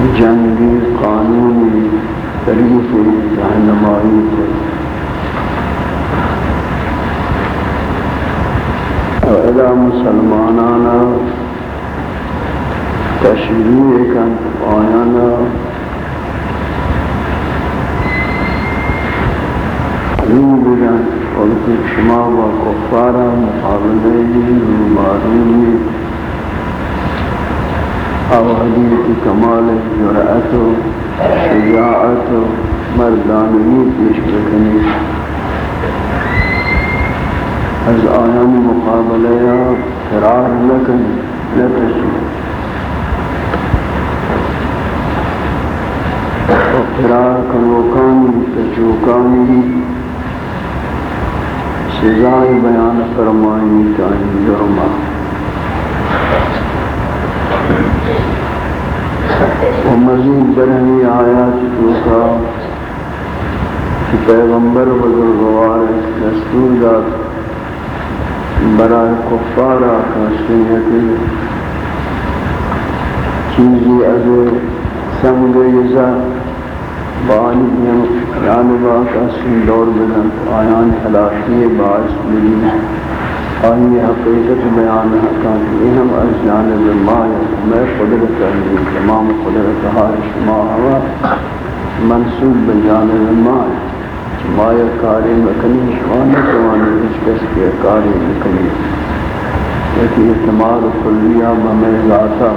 بجانب القانون الريفي الديناميكي وإلى مسلمانانا تشریع کن آیانا رو بگن وقتی شما و کفارا مقابله معلومی آوازی کمال جرأت و شجاعت و مردانگی پیش بکنی۔ از آیان مقابلہ یا فرار لکن لتشی و فرار کنوکانی تچوکانی سزائی بیان فرمائی کانی جرمہ۔ و مزید برہمی آیات چوکا کہ پیغمبر بزرگوار دستور داد برای کفارا کاشتیتی چیزی از سنگ یزا بانی جانبا کاشتین دور بدن آیان حلاشی باعث ملی آئی حقیقت بیان حقان یہ ہم از جانب مایا میں قدرت علی تمام قدرت ہار شما ہوا۔ منصوب بجانب مایا مایا کاری مکنی شوانی توانی اس کس کے کاری مکنی لیکن اعتماد کلیہ بہمیں ذاتا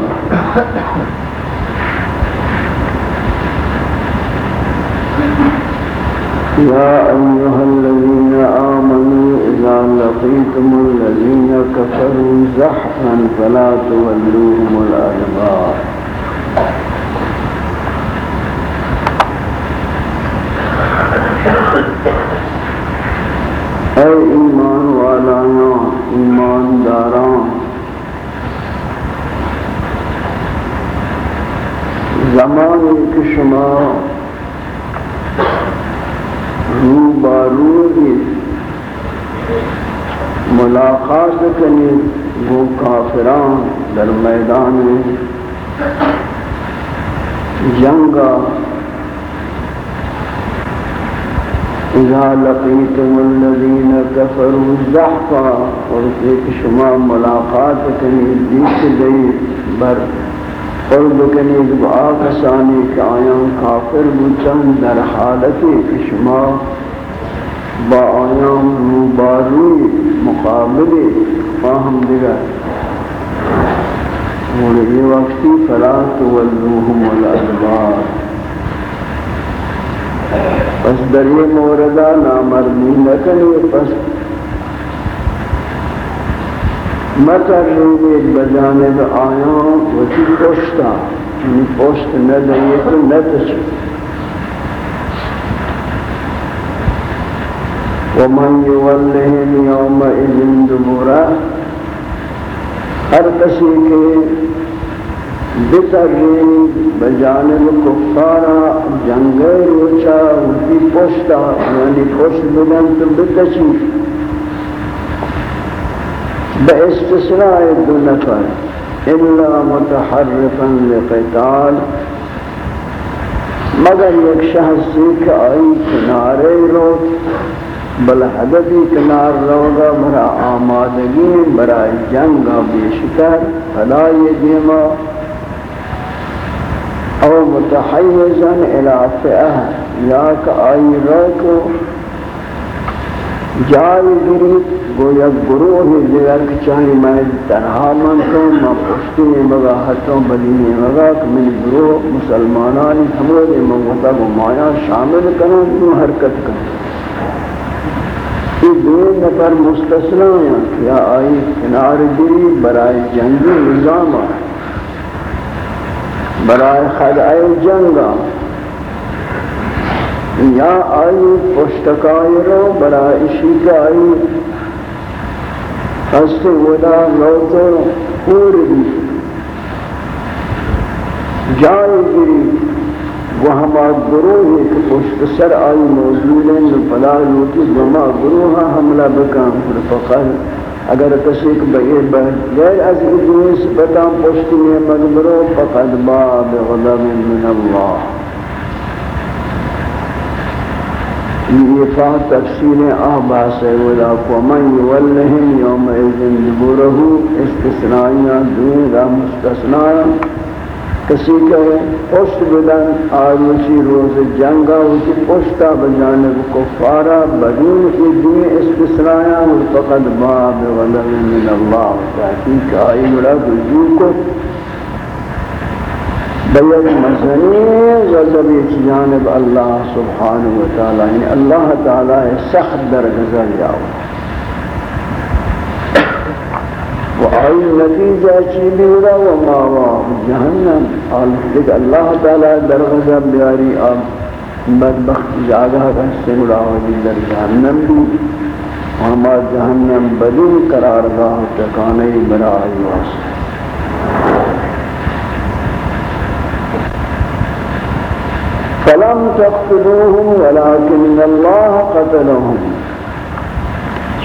يا أيها الذين آمنوا إذا لقيتم الذين كفروا زحفا فلا تولوهم الأدبار. اے ایمان والایاں ایمان داران زمانی کہ شما رو باروی ملاقات کنی وہ کافران در میدان جنگا اذا لقیتم الذین کفروا زحفا، اور ایک شما ملاقات کنی دیکھ دی بر قرب کنید با آکسانی که آیان کافر بودن در حالتی که شما۔ با آیان روباروی مقابلی فاهم دیگر۔ اور یہ وقتی فلا تولوهم الادبار پس در یہ موردہ نامردی نکنی پس متر روید بجانب آیان و چی پشتا یعنی پشت ندهی تو ومن يولهم يومئذ دبورا ہر کسی کے بسرین بجانب کفارا جنگ روچا اسی پوشتا یعنی پوشت تو بکشی. باستثناء دو نفر الا متحرفا لقتال. مگر ایک شخص کہ آئی کنارے رو بل حددی کنار روگا برا آمادگی برا جنگا بیشتر فلائی دیما. او متحیزا الى فئہ، یا کہ آئی روکو. جائی گرید گو یک گروہ دیگر چاہی میں تنہا من تو میں پشتی مگا حتوں بدینی مگا کہ من گروہ مسلمانانی ہمارے موتا کو مایا شامل کروں حرکت کروں دو نفر مستثنا ہیں۔ کیا آئی کنار گری برائے جنگی نظام برائے خدعہ جنگا یا آئی پشتکائی رو برائے شکائی۔ ہست ودا لوتو پور بھی جائے گری وہ ہما گروہ پشت سر آئی موجود فلا لوٹی وما گروہ حملہ بکام فقر. اگر کسی کو بغیر غیر از ادوی سبتام پشت میں مغبرو فقد با بغضب من اللہ. یہ فاہ تفسیر آباس ہے ولا ومن یولہم یوم ایزن دبورہو استثنائیاں دون مستثنائیاں. کسی کہ پشت بدن آروچی روز جنگا ہوتی پشتا بجانب کفارا بدون ادنی استثنایا فقد باب غلب من اللہ تحقیق آئی مڑا بجو کو بیت مزنی غضبی جانب اللہ سبحانہ وتعالی اللہ تعالی سخت در غزل جاؤ آئی نتیجہ چیلی ہوا و ماوا جہنم آلتک اللہ تعالی در غضب بیاری آب بدبخت جاگہ کا سنگڑا ہوئی در جہنم بھی۔ ہما جہنم بدون قرار گاہ تکانے برائی واسطہ فلم تقتلوهم ولكن الله قتلهم۔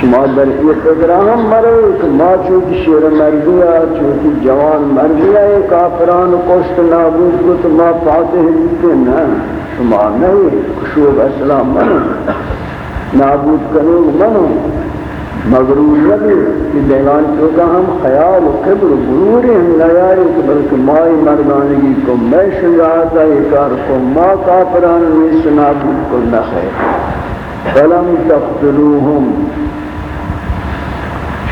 شما در یہ پروگرام مرے کہ ما چوتی شیر مردیا چوتی جوان مردیا یہ کافران کوشت نابود کو تو ما فاتح دیتے نا شما نہیں کشوب اسلام منو. نابود کرو منو. مغرور نبی کہ دیوان چوکا ہم خیال و قبر و غروری ہم نیاری کہ بلکہ مائی مردانگی کو میں شجاعتا یہ کار کو ما کافران میں سنابود کو نخیر فلم تقتلوهم.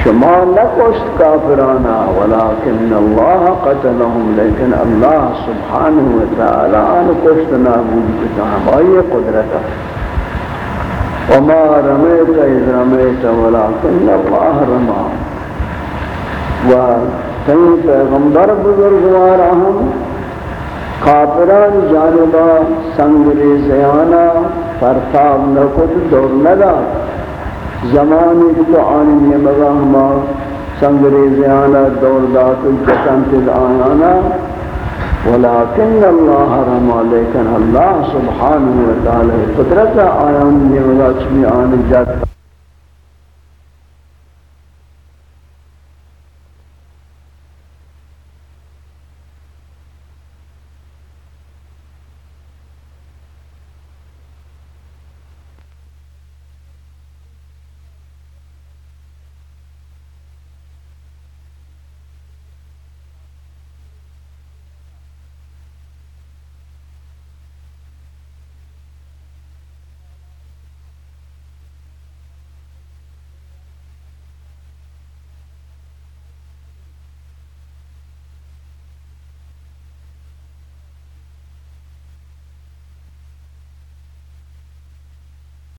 شما نکشت کافرانا، ولیکن اللہ قتلهم لیکن اللہ سبحانہ وتعالی ان نابود کتا ہمائی قدرتا وما رمیت اذ رمیت، ولیکن اللہ رما۔ و تین پیغمبر بزرگوارا ہم، کافران جانبا، سنگری زیانا پرتاب نکت دور ندا۔ زمانی تو آنی نمگا ہما سنگریزی آنا دور دات جسم تل آنا۔ ولیکن اللہ رحمہ لیکن اللہ سبحانہ وتعالی قدرت آیان یہ مگا چمی آنی جات